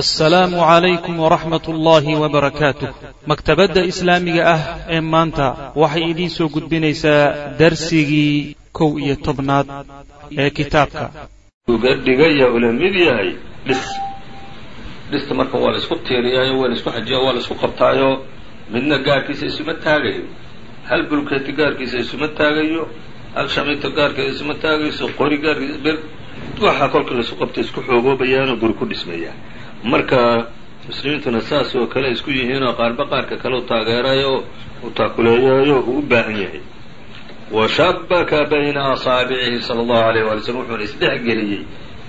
assalaamu calaykum waraxmat ullaahi wabarakaatuh maktabadda islaamiga ah ee maanta waxay idiin soo gudbinaysaa darsigii kow iyo tobnaad ee kitaabka. Uga dhigaya ula mid yahay dhis. Dhista marka waa la isku tiiriyaayo waa la isku xajiya waa la isku qabtaayo. Midna gaarkiisa isuma taagayo. Hal bulkeeti gaarkiisa isuma taagayo. Hal shamito gaarkeeda isuma taagayso. Qori gaarkiisa waxaa kolka la isku qabta isku xoogoobayaanoo guri ku dhismaya marka muslimiintuna saas oo kale isku yihiinoo qaarba qaarka kale u taageerayo u taakuleeyayo uu u baahan yahay. Wa shabaka bayna asaabicihi sala allahu alayh waali slm wuxuuna isdhexgeliyey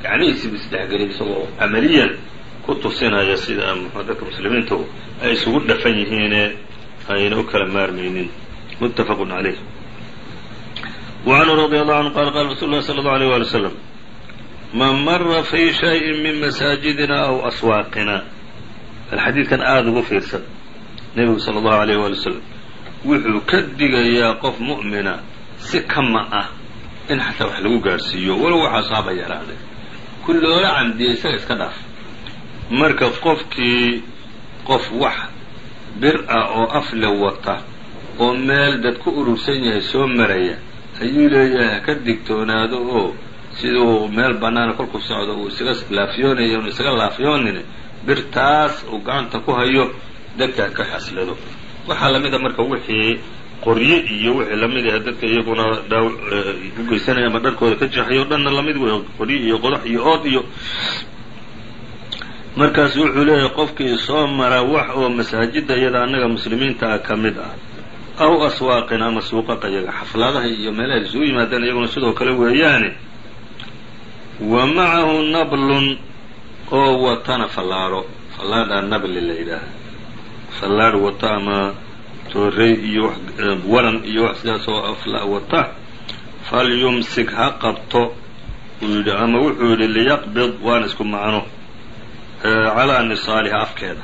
gacmihiisiibu isdhexgeliyey isagoo camaliyan ku tusinaya sida dadka muslimiintu ay isugu dhafan yihiine ayna u kala maarmaynin. Muttafaqun calayh wacanhu radi allahu canhu qala qala rasul llahi sala allahu alayh wali w man mara fii shayin min masaajidina aw aswaaqina. Bal xadiidkan aada ugu fiirsan. Nebigu sala allahu alayh waali wasalam wuxuu ka digayaa qof mu'mina si kama ah in xataa wax lagu gaadhsiiyo walow waxaa saaba yaraade. Ku loola camdiya isaga iska dhaaf. Marka qofkii qof wax bir ah oo afle wata oo meel dad ku urursan yahay soo maraya ayuu leeyahay ha ka digtoonaado oo siduu meel bannaana kolkuu socdo uu isaga laafyoonayo unu isaga laafyoonin birtaas uu gacanta ku hayo dadka ka xaslado. Waxaa la mid a marka wixii qorye iyo wixii la mid ah dadka iyaguna dhaaw u geysanaya ama dharkooda ka jeexayo o dhanna la mid wey qorye iyo qodax iyo ood iyo. Markaas wuxuu leeyahay qofkii soo mara wax oo masaajida iyada annaga muslimiinta ah ka mid ah aw aswaaqin ama suuqaqa iyaga xafladaha iyo meelaha isugu yimaadeen iyaguna sidoo kale weeyaane wa macahu nablun oo watana fallaadho. Fallaadhaa nabli la yidhaaha. Fallaadh wata ama toorey iyo waran iyo wax sidaas oo afla wata. Falyumsik ha qabto. Uu yidhi ama wuxuu yidhi liyaqbid waana isku macno. Calaa nisaaliha afkeeda.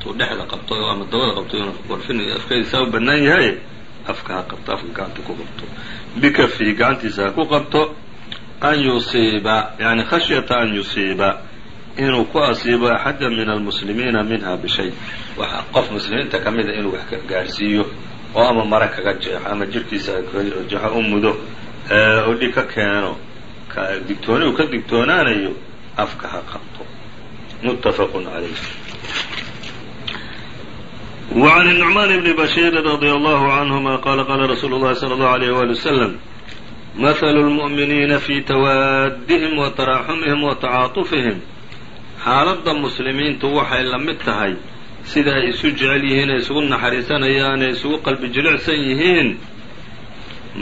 Tuu dhexda qabto ama dabada qabto warfin afkeeda saa u bannaan yahay. Afka ha qabto afka gacanta ku qabto. Bikafihi gacantiisa ha ku qabto an yusiiba yani khashyata an yusiiba inuu ku asiibo axada min almuslimiina minha bishay waxa qof muslimiinta ka mida inuu wax gaadhsiiyo oo ama mara kaga jeexo ama jirhkiisa jeexo u mudo oo dhig ka keeno digtooni uu ka digtoonaanayo afka ha qabto muttafaqun calayh وعn النعman بn bashيr radي الله عnهma qala qala rasuulu الlahi slى الlه عlيه wali وsلم مثل الmuؤminiina fي تwaadihim وتراxumihim وتacaaطufihim xaaladda muslimiintu waxay la mid tahay sida ay isu jecel yihiin ay isugu naxariisanayaan ay isugu qalbi jilicsan yihiin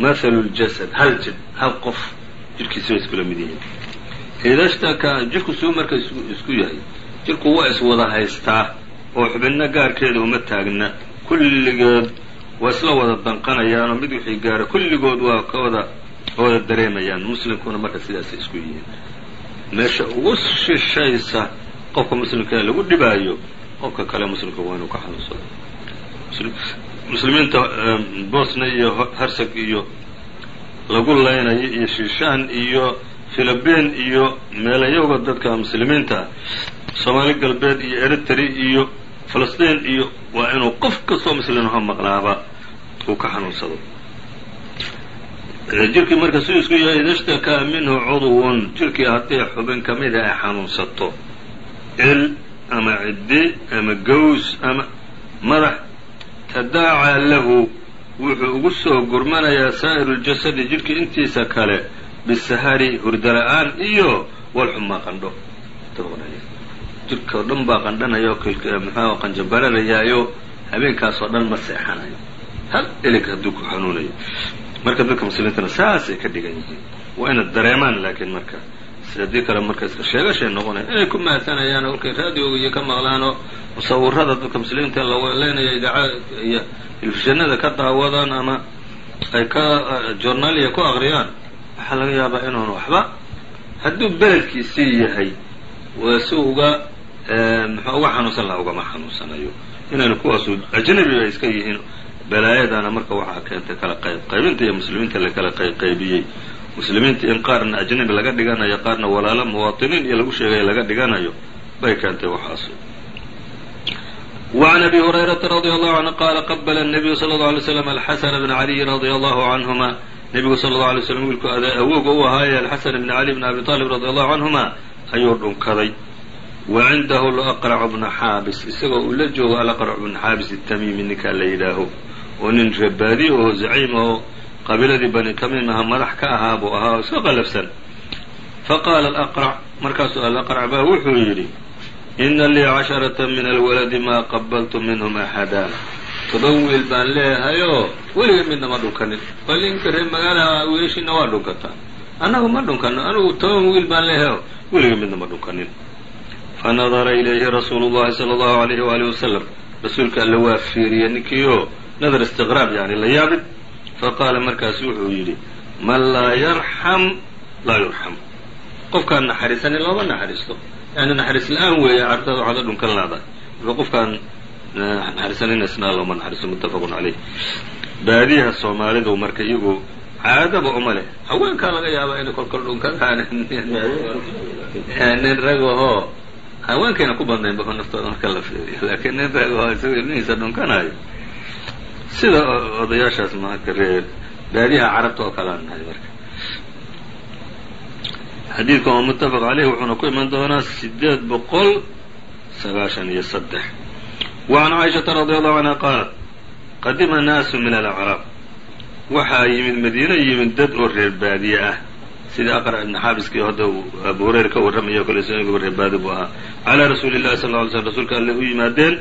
mahalu اljasad hal jir hal qof jirkiisa way iskula mid yihiin ida shtakaa jirku suu marka isku yahay jirku waa iswada haystaa oo xubinna gaarkeeda uma taagna kulligood waa isla wada danqanayaanoo mid wixii gaara kulligood waa ka wada wada dareemayaan muslimkuna marka sidaasay isku yihiin meesha ugu shishaysa qofka muslimka ee lagu dhibaayo qofka kale muslimka waa inuu ka xanuunsado muslimiinta bosna iyo harsag iyo lagu leynayo iyo shishaan iyo philibiin iyo meelayowga dadka muslimiinta soomaali galbeed iyo eritry iyo falastiin iyo waa inuu qof kastoo muslimho maqnaaba uu ka xanuunsado jirkii marka siduu isku yahay ida minhu cudwun. Jirkii haddii xubin ka mida ay xanuunsato. Il ama ciddi ama gaws ama madax tadaacaa lahu. Wuxuu ugu soo gurmanayaa saa'iru ljasadi jirkii intiisa kale bisahari hurdala-aan iyo walxumaa qandho. Jirka oo dhan baa qandhanaya oo muxuu qanjabararayaayo habeenkaasoo dhan ma seexanayo. Hal ilig hadduu ku xanuunayo marka dadka muslimiintana saasay ka dhigan yihiin. Waa inad dareemaan laakiin marka haddii kale marka iska sheegashay noqonaya inay ku mahadsanayaan oo markay raadioga iyo ka maqlaan oo musawirada dadka muslimiinta la leenaya idaaca iyo telefishinada ka daawadaan ama ay ka journaaliya ku aqriyaan waxaa laga yaabaa inuun waxba hadduu beledkiisii yahay si uga muxuu uga xanuunsan laha ugama xanuunsanayo. Inaynu kuwaasu ajnabi ay iska yihiin balaayadana marka waxaa keentay kala qayb qaybinta iyo muslimiinta la kala qayqaybiyey muslimiinta in qaarna ajnabi laga dhiganayo qaarna walaalo muwaatiniin iyo lagu sheegaya laga dhiganayo bay keentay waxaas وعn أbي هريرةa رضي الله عنه qال qبل النبي صلى الله عليه وسلم الحسن بن علي رضي الله عنهma nebigu sl اله عليه وسلم wiilku awooga u ahaaye الxaسن بن علي بن أبي طالب رضي الله عنهma ayuu dhunkaday wa cindahu laqracu bna xaabis isagoo uu la joogo alaqrac bna xaabis التamiimi ninkaa la yidhaaho oo nin reebaadi oo zaciim oo qabiiladii bani tamiim aha madax ka ahaa buu ahaa oo iska qalafsan faqaala alaqrac markaasuu alaqrac baa wuxuu yidhi ina lii casharata min alwaladi maa qabaltu minhum axada toban wiil baan leehayoo weliga midna ma dhunkanin. Bal ninka reer magaalaha wiilashiina waa dhunkataa annagu ma dhunkano anugu toban wiil baan leehayo weliga midna ma dhunkanin. Fanadara ilayhi rasuulu llahi sala allahu alayhi waalihi wasalam rasuulka alle waa fiiriyey ninkii oo nadar istiqraab yani la yaabid faqaala markaasu wuxuu yidhi man laa yarxam laa yurxam qofkaan naxariisanin looma naxariisto yani naxariis la'aan weeye cartada waxaad a dhunkan laadahay marka qofkaan naxariisanina isna looma naxariisto muttafaqun caleyh baadiyaha soomaalidu marka iyagu caadaba uma leh haweenkaa laga yaaba inay kolkol dhunkadaan nin ragahoo haweenkayna ku badnaynba naftooda marka la fiiriyo laakiin nin ragahoo isagoo ilmihiisa dhunkanayo sida odayaashaas marka reer baadiyaha carabta oo kalean nahay marka. Xadiidkan waa muttafaq caleyh wuxuuna ku iman doonaa sideed boqol sagaashan iyo saddex. Wa caaishata radi allahu canha qaalat qadima naasu min alacraab waxaa yimid madiina yimid dad oo reer baadiye ah. Sida aqra ibn xaabiskii hadda abu hurayra ka warramayo kale isagaba reer baadi buu ahaa. Calaa rasuuli llahi sal ly slm rasuulka alle u yimaadeen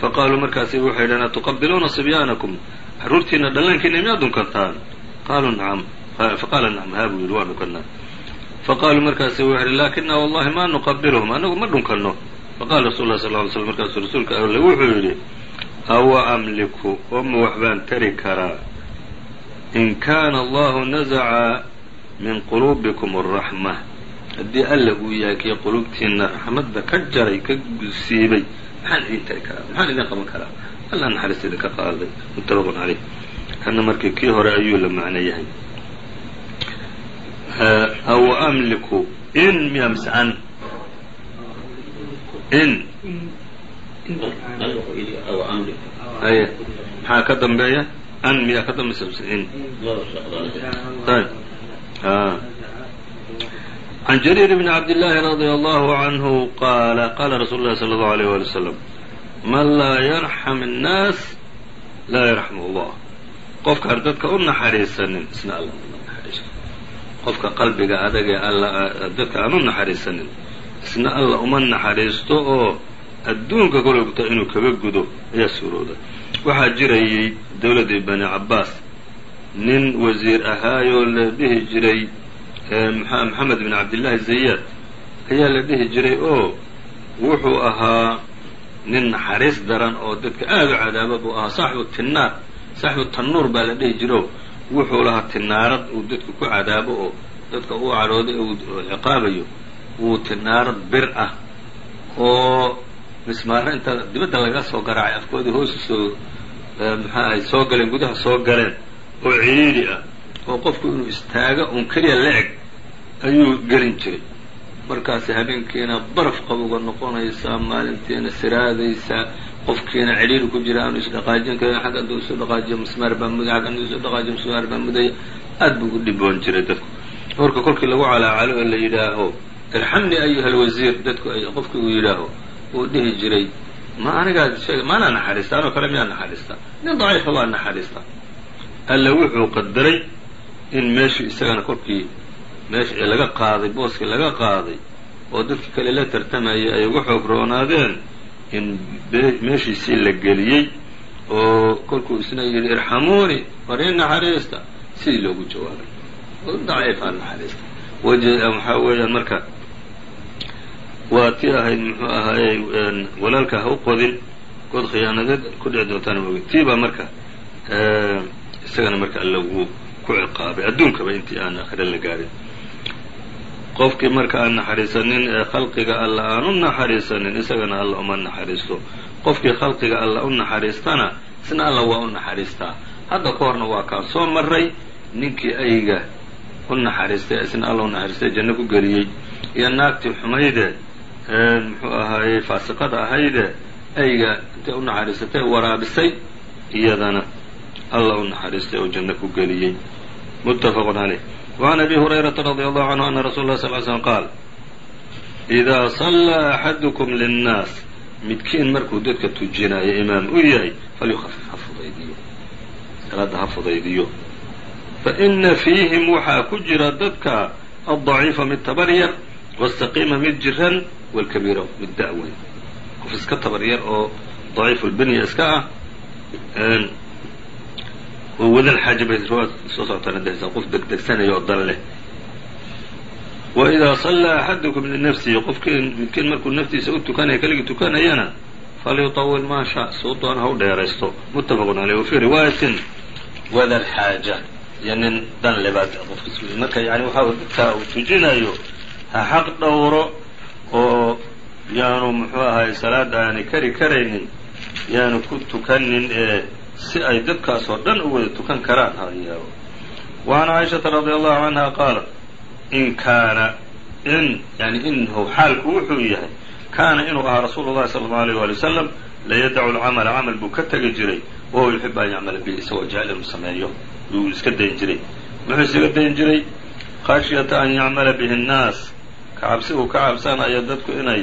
faqaaluu markaasi waxay dhaheen atuqabiluuna sibyaanakum xaruurtiina dhallaankiina miyaad dhunkantaan qaaluu nacam faqaala nacam haa buu yidhi waa dhunkannaa faqaaluu markaasi wuxu yihi laakina wallahi ma nuqabiluhum anagu ma dhunkanno faqala rasul lah sal ly slm markaasu rasuulka alle wuxuu yidhi awa amliku oma wax baan tari karaa in kaana allahu nazaca min quluubikum araxma haddii alla uu yahay kii quluubtiina raxmadda ka jaray ka siibay maxaan idin tari karaa? maxaan idin qaban karaa? Alla naxariista idinka qaaday muttafaqun caleyh kana markii kii hore ayuu la macno yahay. Aw amliku in miya mise an in aye. Maxaa ka dambeeya? An miyaa ka dambaysa? Mise in ayb can jariir bni cabdillaahi radia allahu canhu qaala qaala rasuulu llahi sala allahu alayh waali wasalam man laa yarxam annaas laa yarxam allah qofkaan dadka u naxariisanin isna alla unaxariiso qofka qalbiga adagee alla dadka aan u naxariisanin isna alla uma naxariisto oo adduunka kologta inuu kaga gudo ayaa suurooda waxaa jirayay dowladdii bani cabbaas nin wasiir ahaayoo la dhihi jiray maxamed bin cabdillaahi zayaad ayaa la dhihi jiray oo wuxuu ahaa nin naxariis daran oo dadka aada u cadaaba buu ahaa saaxibu tinaar saaxibu tannuur baa la dhihi jiro wuxuu lahaa tinaarad uu dadka ku cadaabo oo dadka uu cadhooday uu ciqaabayo wuu tinaarad bir ah oo mismaaro inta dibadda laga soo garaacay afkoodii hoosu soo maxaa ahay soo galeen gudaha soo galeen oo ciriiri ah oo qofku inuu istaago uun keliya la eg ayuu gelin jiray. Markaasi habeenkiina baraf qabuga noqonaysaa maalintiina siraadaysaa qofkiina cidhiiri ku jira aanu isdhaqaajin karin xagga hadduu isu dhaqaajiyo mismaar baa muday xagga hadduu isu dhaqaajiyo mismaar baa mudaya aad buu u dhiboon jiray dadku. Marka kolkii lagu calaacalo oo la yidhaaho irxamnii ayuha alwasiir dadku ay qofkii uu yidhaaho uu dhihi jiray ma anigaa sheeg maanaa naxariista anoo kale miyaa naxariista? Nin daciifa waa naxariista. Alla wuxuu qadaray in meeshii isagana kolkii meeshii laga qaaday booskii laga qaaday oo dadkii kale la tartamayay ay uga xoog roonaadeen in meeshiisii la geliyey oo kolkuu isna yidhi irxamuuni war in naxariista. Sidii loogu jawaabay. Daciifaa naxariista. Waxaa weeyaan marka waa tii ahayd muxuu ahaayey walaalka ha u qodin good khiyaanadeed ku dhici doontaana moogin tii baa marka isagana marka wuu ku ciqaabay. Adduunkaba intii aan aakhira la gaarin. Qofkii marka aan naxariisanin ee khalqiga alla aan u naxariisanin isagana alla uma naxariisto. Qofkii khalqiga alla u naxariistana isna alla waa u naxariistaa. Hadda ka horna waa kaan soo maray ninkii ayga u naxariistay isna alla u naxariistay janno ku geliyey. Iyo naagtii xumayde muxuu ahaayey faasiqada ahayde ayga intay u naxariisatay waraabisay iyadana alla u naxariistay oo janno ku geliyey. Muttafaqun caleyh wacan abi hurayrata radia allahu canhu ana rasul sal slm qaal idaa sallaa axadukum linnaas midkiin markuu dadka tujinayo imaam u yahay falyukhafif ha fudaydiyo. Salaadda ha fudaydiyo. Fa fiihim waxaa ku jira dadka addaciifa mid tabaryar waاstaqiima mid jiran walkabiira mid da'weyn qof iska tabaryar oo daciif lbinya iska ah oo wadan xaaja bay soo socotaadhehaysaa qof degdegsanayo oo dan leh wa idaa sallaa axadukum linafsihi qofkiin markuu naftiisa u tukanaya keligii tukanayana falyuطawil maa shaa suu ha u dheeraysto muttafaqun caleyh wa riwaayatin wadan xaaja iyo nin dan le baa yani waxaa taa uu tujinayo ha xaq dhowro oo yaanu muxuu ahay salaada aani kari karaynin yaanu ku tukanin ee si ay dadkaasoo dhan u wada tukan karaan hayaabo wa can caaishata radia allahu canha qaalat in kaana in yani inhu xaalku wuxuu yahay kaana inuu ahaa rasuulu llahi sala allau aleyh waali wasalam layadacu lcamala camal buu ka tegi jiray wahuwa yuxibu an yacmala bihi isagoo jecel inuu sameeyo yuu iska dayin jiray. Muxuu isaga dayin jiray khashyata an yacmala bihi nnaas kacabsi uu ka cabsanayo dadku inay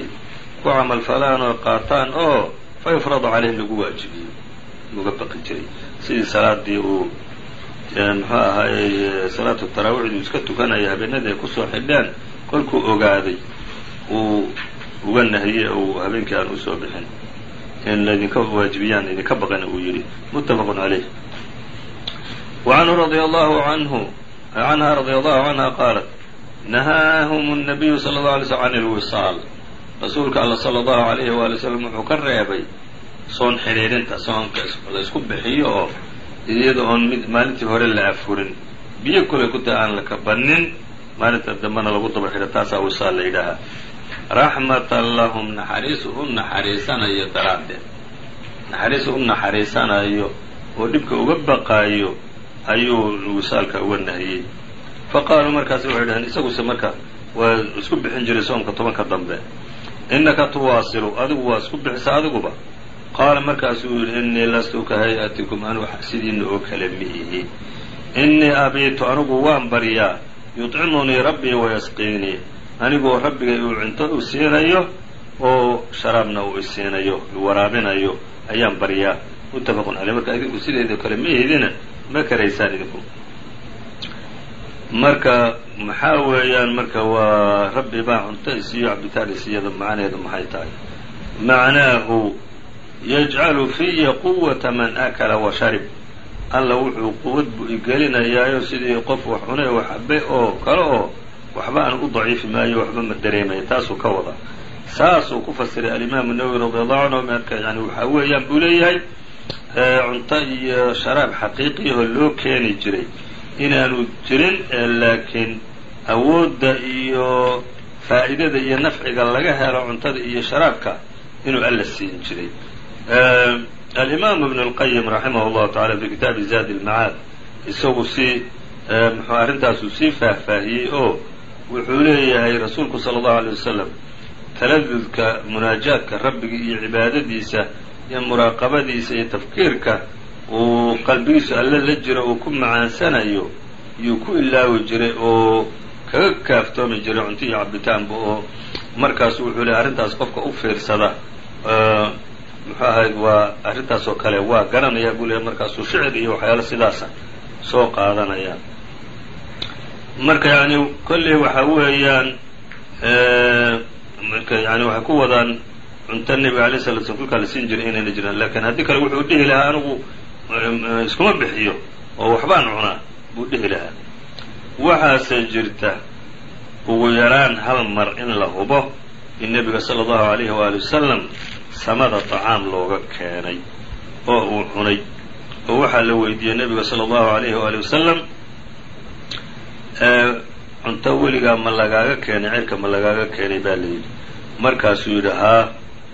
ku camalfalaan oo qaataan oo fa yufrada calayhim lagu waajibiyo uga baqi jiray sidii salaadii uu muxuu ahaayey salaatu taraawiixdu iska tukanaya habeenadii ay kusoo xidheen kolkuu ogaaday uu uga nahiyey uu habeenkii aan usoo bixin in laydinka waajibiyaan idinka baqana uu yidhi muttafaqun caleyh wacanhu radia allahu anhu canha radia allahu canha qaalat nahaahum الnabiyu sala اllahu alay slm can ilwisaal rasuulka alla sala allahu alayhi waali wslam wuxuu ka reebay soon xidhiidhinta soonka la isku bixiyo oo iyada oon mid maalintii hore la afurin biyo kulay ku tahay aan la kabanin maalinta dambena lagu daba xidha taasaa wisaal la yidhaahaa raxmatan lahum naxariis u naxariisanayo daraaddeed. Naxariis u naxariisanayo oo dhibka uga baqaayo ayuu wisaalka uga nahiyey. Fa qaaluu markaasi waxay dhaheen isaguse marka waa isku bixin jiray soomka tobanka dambe. Innaka tuwaasilu adigu waa isku bixisa adiguba qaala markaasuu yidhi innii lastu ka hay'atikum anu sidiina oo kale miihi innii abiitu anigu waan baryaa. Yudcimunii rabbii wayasqiinii anigoo rabbigay uu cunto u siinayo oo sharaabna uu isiinayo waraabinayo ayaan baryaa. Muttafaqun caleyh marka idinku sideedao kale mihidina ma karaysaan idinku. Marka maxaa weeyaan? Marka waa rabbi baa cunto isiiyo cabitaan isiiyada macnaheedu maxay tahay? Macnaahu yajcalu fiya quwata man akala wa sharib. Alla wuxuu quwad buu igelinayaayo sidii qof wax cunay wax cabe oo kale oo waxba aan u daciifi maayo waxba ma dareemaya taasuu ka wada. Saasuu ku fasiray alimaamu nawowi radi allahu canhu marka yani waxaa weeyaan buu leeyahay cunto iyo sharaab xaqiiqiyahoo loo keeni jiray. Inaanu jirin laakiin awoodda iyo faa'iidada iyo nafciga laga helo cuntada iyo sharaabka inuu alla siin jiray alimaamu ibn اlqayim raximah اllahu tacala fi kitaabi zaadi اlmacaad isagu si muxuu arrintaasuu sii faahfaahiyey oo wuxuu leeyahay rasuulku sala allahu alay wasalam taladudka munaajaadka rabbiga iyo cibaadadiisa iyo muraaqabadiisa iyo tafkiirka uu qalbigiisu alle la jiro uu ku macaansanayo yuu ku ilaawi jiray oo kaga kaaftoomi jiray cunto iyo cabitaanba oo markaasu wuxuu leeyahy arrintaas qofka u fiirsada muxuu ahayd waa arrintaas oo kale waa garanaya buu leeyahy markaasuu shicir iyo waxyaalo sidaasa soo qaadanaya. Marka yani kolley waxa weeyaan marka yani waxay ku wadaan cunto nebiga alay sala slam kolkaa la siin jiray inayna jiraan. Lakin haddii kale wuxuu dhihi lahaa anigu iskuma bixiyo oo waxbaan cunaa buu dhihi lahaa. Waxaase jirta ugu yaraan hal mar in la hubo in nebiga sala allahu alayhi waali wasalam samada طacaam looga keenay oo uu cunay. Oo waxaa la weydiiyey nebiga sala allahu alayhi waali wasalam cunto weligaa ma lagaaga keenay cirka ma lagaaga keenay baa la yidhi. Markaasuu yidhi haa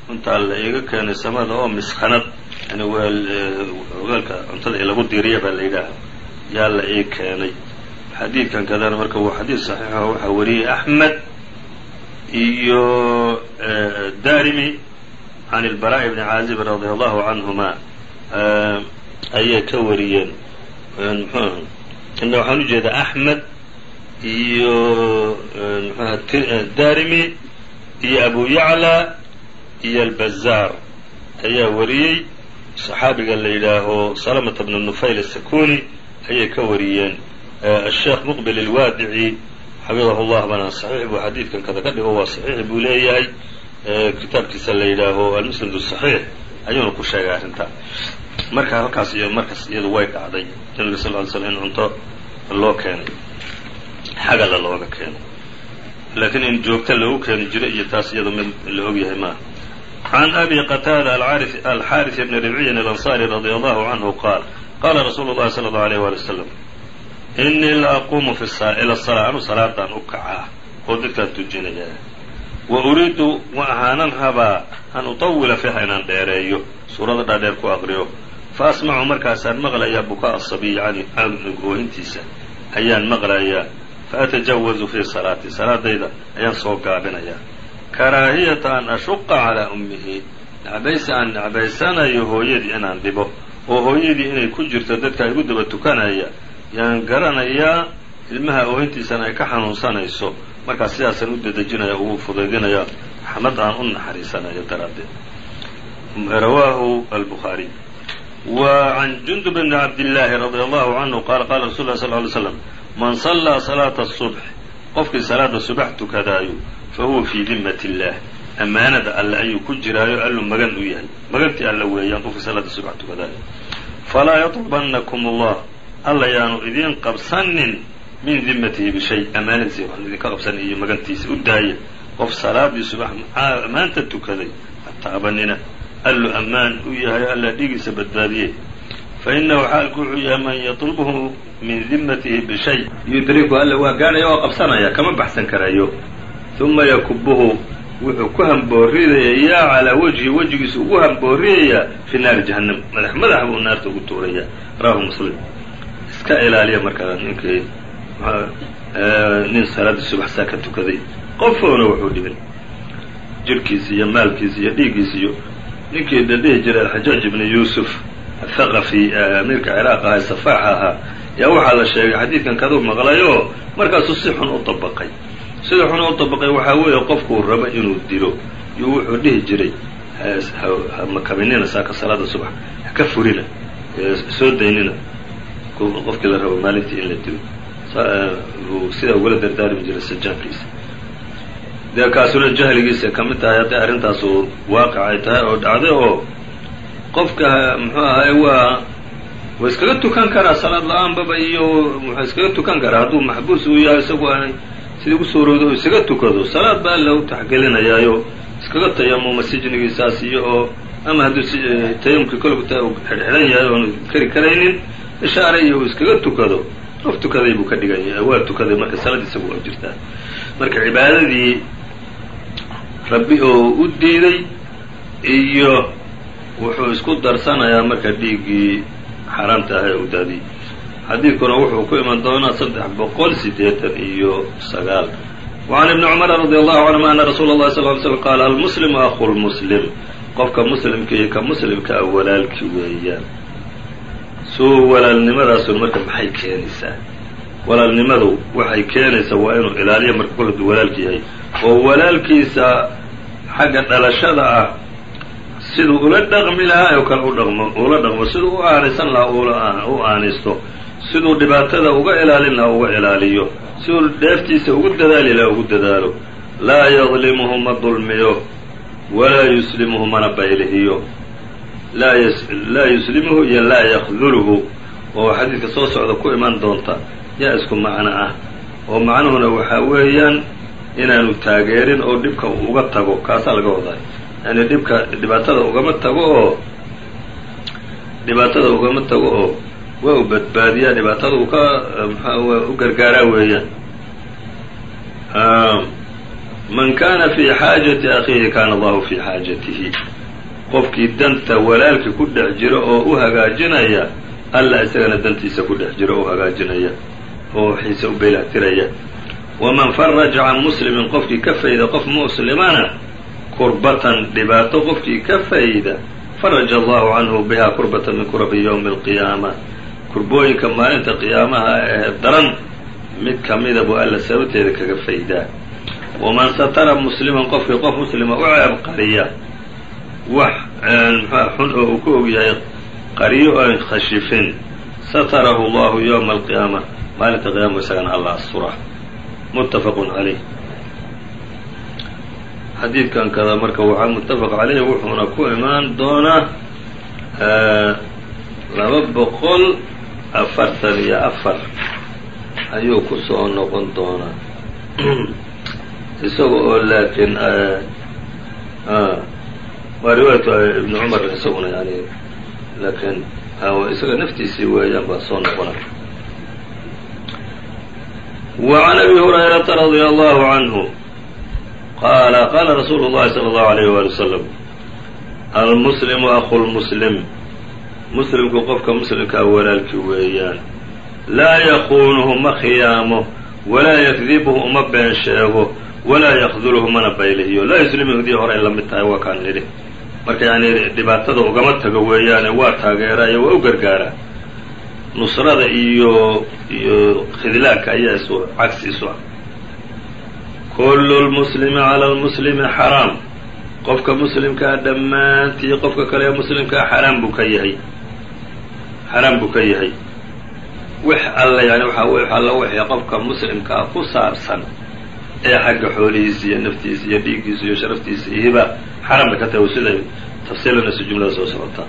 cuntaa la iiga keenay samada oo miskanad yani weelka cuntada lagu diiriya baa la yidhaaha. Yaa la ii keenay. Xadiidkan kadana marka waa xadiid saxiixo waxaa wariyey axmed iyo darimi can ilbaraa'i bni caazib radia allahu canhuma ayay ka wariyeen mxuah inna waxaan u jeedaa axmed iyo mxuaha darimi iyo abu yacla iyo albazaar ayaa wariyey saxaabiga la yidhaaho salamata bnu nufayl asakuni ayay ka wariyeen asheekh muqbil ilwaadici xafidahu llah bana saxiix buu xadiidkan kada ka dhigo waa saxiix buu leeyahay kitaabkiisa la yidhaaho almusnad الصaxiix ayuuna ku sheegay arrintaa marka halkaas iyo markaas iyadu way dhacday nabiga sal ly slm in cunto loo keenay xagala looga keenay laakiin in joogta loogu keeni jiray iyo taas iyadu mid la ogyahay maaha can abi qataada alxaariث bni ribciyin alanصari radi allahu canhu qaal qaala rasuulu llahi salى اllahu alيyh wali wasalam inii la aquumu ila salaa anu salaadaan u kacaa oo dadkaan tujinaya wa uriidu wa ahaanan rabaa an utawila fiiha inaan dheereeyo. Suurada dhaadheer ku aqriyo fa asmacu markaasaan maqlayaa bukaa asabiyi cani caanug oohintiisa ayaan maqlayaa fa atajawazu fii salaatii salaadayda ayaan soo gaabinayaa. Karaahiyata an ashuqa calaa ummihi necbaysi aan necbaysanayo hooyadii inaan dhibo oo hooyadii inay ku jirto dadka igu daba tukanaya yaan garanayaa ilmaha oohintiisana ay ka xanuunsanayso markaas sidaasaan u dedejinaya ugu fudaydinaya xamad aan u naxariisanayo daraaddeed. Rawaahu albukhaariy wa can jundub bni cabdillaahi radi allahu canhu qaala qaala rasul lah sal ly slam man sallaa salaata asubx qofkii salaada subax tukadaayo fa huwa fii dimmat illah ammaanada alle ayuu ku jiraayo alluu magan u yahay. Magantii alle weeyaan qofkii salaada subax tukadaayo. Falaa yatlubannakum allah alla yaanu idiin qabsanin min dimmatihi bishay ammaanadiisa waxaan idinka qabsanay iyo magantiisa u daaya qof salaadii subax maanta tukaday hataabanina allu ammaan u yahay alla dhigiisa badbaadiye. Fa inahu xaalku wuxuu yahay man yatlubhu min dimmatihi bishay yudriku alla waa gaadhaya waa qabsanaya kama baxsan karayo. Uma yakubuhu wuxuu ku hambooridayaa calaa wajhi wejigiisa ugu hambooriyayaa fi naari jahannam. Madax madax buu naarta ugu tuurayaa rawahu muslim. Iska ilaaliya markaa ninkii nin salaadii subax saa ka tukaday qofoona wuxuu dhibin jirhkiisa iyo maalkiisa iyo dhiiggiisa iyo ninkii la dhihi jiray alxajaaj ibni yuusuf athaqafi amiirka ciraaq ahaa safaax ahaa yaa waxaa la sheegay xadiidkan kaduu maqlay oo markaasuu si xun u dabaqay sida xun u dabaqay waxaa weeye qofkuu rabo inuu dilo yuu wuxuu dhihi jiray hmakabinina saaka salaada subax haka furina soo daynina. Qofkii la rabo maalintii in la dilo sidaa ugula dardaarmi jiray sajaankiisa dee kaasuna jahligiisa ka mid tahay hadday arrintaasu waaqic ay tahay oo dhacday oo qofka muxuu ahay waa waa iskaga tukan karaa salaad la'aanbaba iyo wuxuu iskaga tukan karaa hadduu maxbuus uu yahay isagu aanay sidii ugu suurowda oo isaga tukado. Salaad baa alla u taxgelinayaayo iskaga tayamuma sijnigiisaas iyo oo ama hadduu tayamumkii kolkuta u xidhxidhan yahay oonu kari karaynin ishaare iyo uu iskaga tukado qof tukaday buu ka dhigan yahay waa tukaday marka salaadiisa waa jirtaa marka cibaadadii rabbi oo u diiday iyo wuxuu isku darsanayaa marka dhiiggii xaaraamta ah ee u daadiyey xadiidkuna wuxuu ku iman doonaa saddex boqol sideetan iyo sagaal وعn iبni cmr radي allahu canهuma ana rasuula اlahi sl ly slm qaala almuslimu aku lmuslim qofka muslimka iyo ka muslimka a walaalki weeyaan suu walaalnimadaasun marka maxay keenaysaa? Walaalnimadu waxay keenaysaa waa inuu ilaaliyo marka kol haduu walaalki yahay. Oo walaalkiisa xagga dhalashada ah siduu ula dhaqmi lahaa oo kale u dhaqmo ula dhaqmo. Siduu u aanaysan lahaa u aanaysto siduu dhibaatada uga ilaalin lahaa uga ilaaliyo. Siduu dheeftiisa ugu dadaali lahaa ugu dadaalo. Laa yadlimuhu ma dulmiyo walaa yuslimuhu mana baylihiyo laa yuslimuhu iyo laa yakduluhu oo xadiidka soo socda ku iman doonta yaa isku macno ah. Oo macnuhuna waxaa weeyaan inaanu taageerin oo dhibka uga tago kaasaa laga wadaa. Yani dhibka dhibaatada ugama tago oo dhibaatada ugama tago oo waa u badbaadiyaa dhibaatada uu ka u gargaaraa weeyaan. Man kana fii xaajati akhiihi kana allahu fii xaajatihi qofkii danta walaalkii ku dhex jira oo u hagaajinaya alla isagana dantiisa ku dhex jira oo u hagaajinaya oo xiisa u beylahtiraya waman faraja can muslimin qofkii ka fayda qof muslimana kurbatan dhibaato qofkii ka fayda faraja allahu canhu biha kurbatan min kurabi ywmi alqiyaama kurbooyinka maalinta qiyaamaha ee daran mid kamida buu alla sababteeda kaga faydaa. Waman satara musliman qofkii qof muslima u ceeb qariya wax mxua xun oo uu ku og yahay qariyo oon khashifin. Satarahu allahu ywma alqiyaama maalinta qiyaama isagana alla astura muttafaqun calayh xadiidkan kada marka waxaa muttafaq caleyh wuxuuna ku imaan doonaa laba boqol afartan iyo afar. Ayuu ku soo noqon doonaa. Isaga oo laakiin waa riwaayatu ibni cumar isaguna yani laakiin isaga naftiisii weeyaan baa soo noqona وعn أbي هريرة رضي الله عنه qال qاla رsuل الlahi صلى الله عليه وaلي وسلم almسلم أخو الmسلم mslimku qofka mslimkaa walaalkii weeyaan laa yakунhu ma khiyaamo walaa ykdibhu uma been sheego walaa ykdulhu mana baylihiyo laa yuslimu dii horay la mid tahay waa kaan nidhi marka yani dhibaatada ugama tago weeyaane waa taageeraayo waa u gargaaraa nusrada iyo iyo khidlaanka ayaa isu cagsi isu ah. Kullu lmuslimi cala lmuslimi xaraam. Qofka muslimkaa dhammaantii qofka kale ee muslimkaa xaraam buu ka yahay. Xaraam buu ka yahay. Wix alla yani waxaa w alla wixii qofka muslimkaa ku saabsan ee xagga xoolihiisa iyo naftiisa iyo dhiiggiisa iyo sharaftiisa ihiba xaraam bay ka tahay siday tafsiilanayso jumlada soo socotaa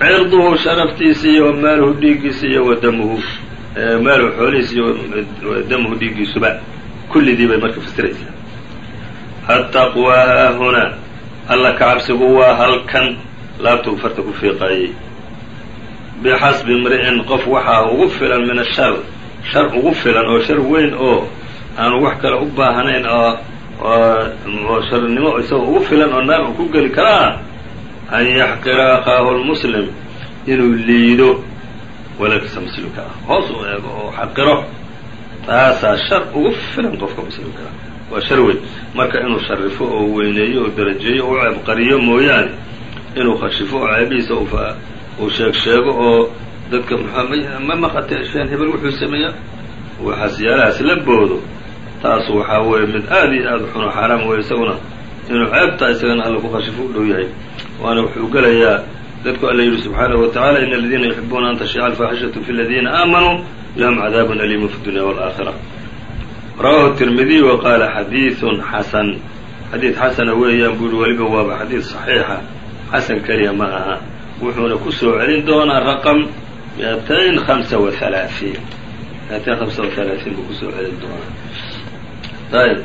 cirduhu sharaftiisa iyo maaluhu dhiiggiisa iyo wadamuhu maaluhu xoolihiisa iyo damuhu dhiiggiisuba kullidii bay marka fasiraysaa. Attaqwaa haahunaa alla ka cabsigu waa halkan laabtuu farta ku fiiqaayey bixasbi imri'in qof waxaa ugu filan min ashar shar ugu filan oo shar weyn oo aanu wax kale u baahnayn oo oo sharnimo isagoo ugu filan oo naar uu ku geli karaa an yaxqira akhaahu lmuslim inuu liido walaalkiisa muslimka ah hoos u eego oo xaqiro taasaa shar ugu filan qofka muslimka. Ah waa shar weyn. Marka inuu sharifo oo weyneeyo oo darajeeyo oo u ceebqariyo mooyaane inuu khashifo oo ceebihiisa uu sheeg sheego oo dadka ma maqatay asheen hebel wuxuu sameeya waxaas yaalahaas la boodo taas waxaa weeye mid aada iyo aada xun oo xaaraam weeye isaguna inuu ceebtaa isagana alla ku khashifo u dhow yahay. Waana wuxuu gelayaa dadku alla yidhi subxaanahu watacala in aladiina yuxibuuna an tashiica alfaaxishatu fi ladiina aamanuu lahum cadaabun aliimun fi dunya waalaakhira rawahu tirmidiy wa qaala xadiidun xasan. Xadiid xasana weeyaan buu yihi weliba waaba xadiid saxiixa. Xasan keliya ma aha. Wuxuuna ku soo celin doonaa raqam miatayn hamsa wa halaaثiin miatayn hamsa wa halaaثiin buu ku soo celin doonaa ayb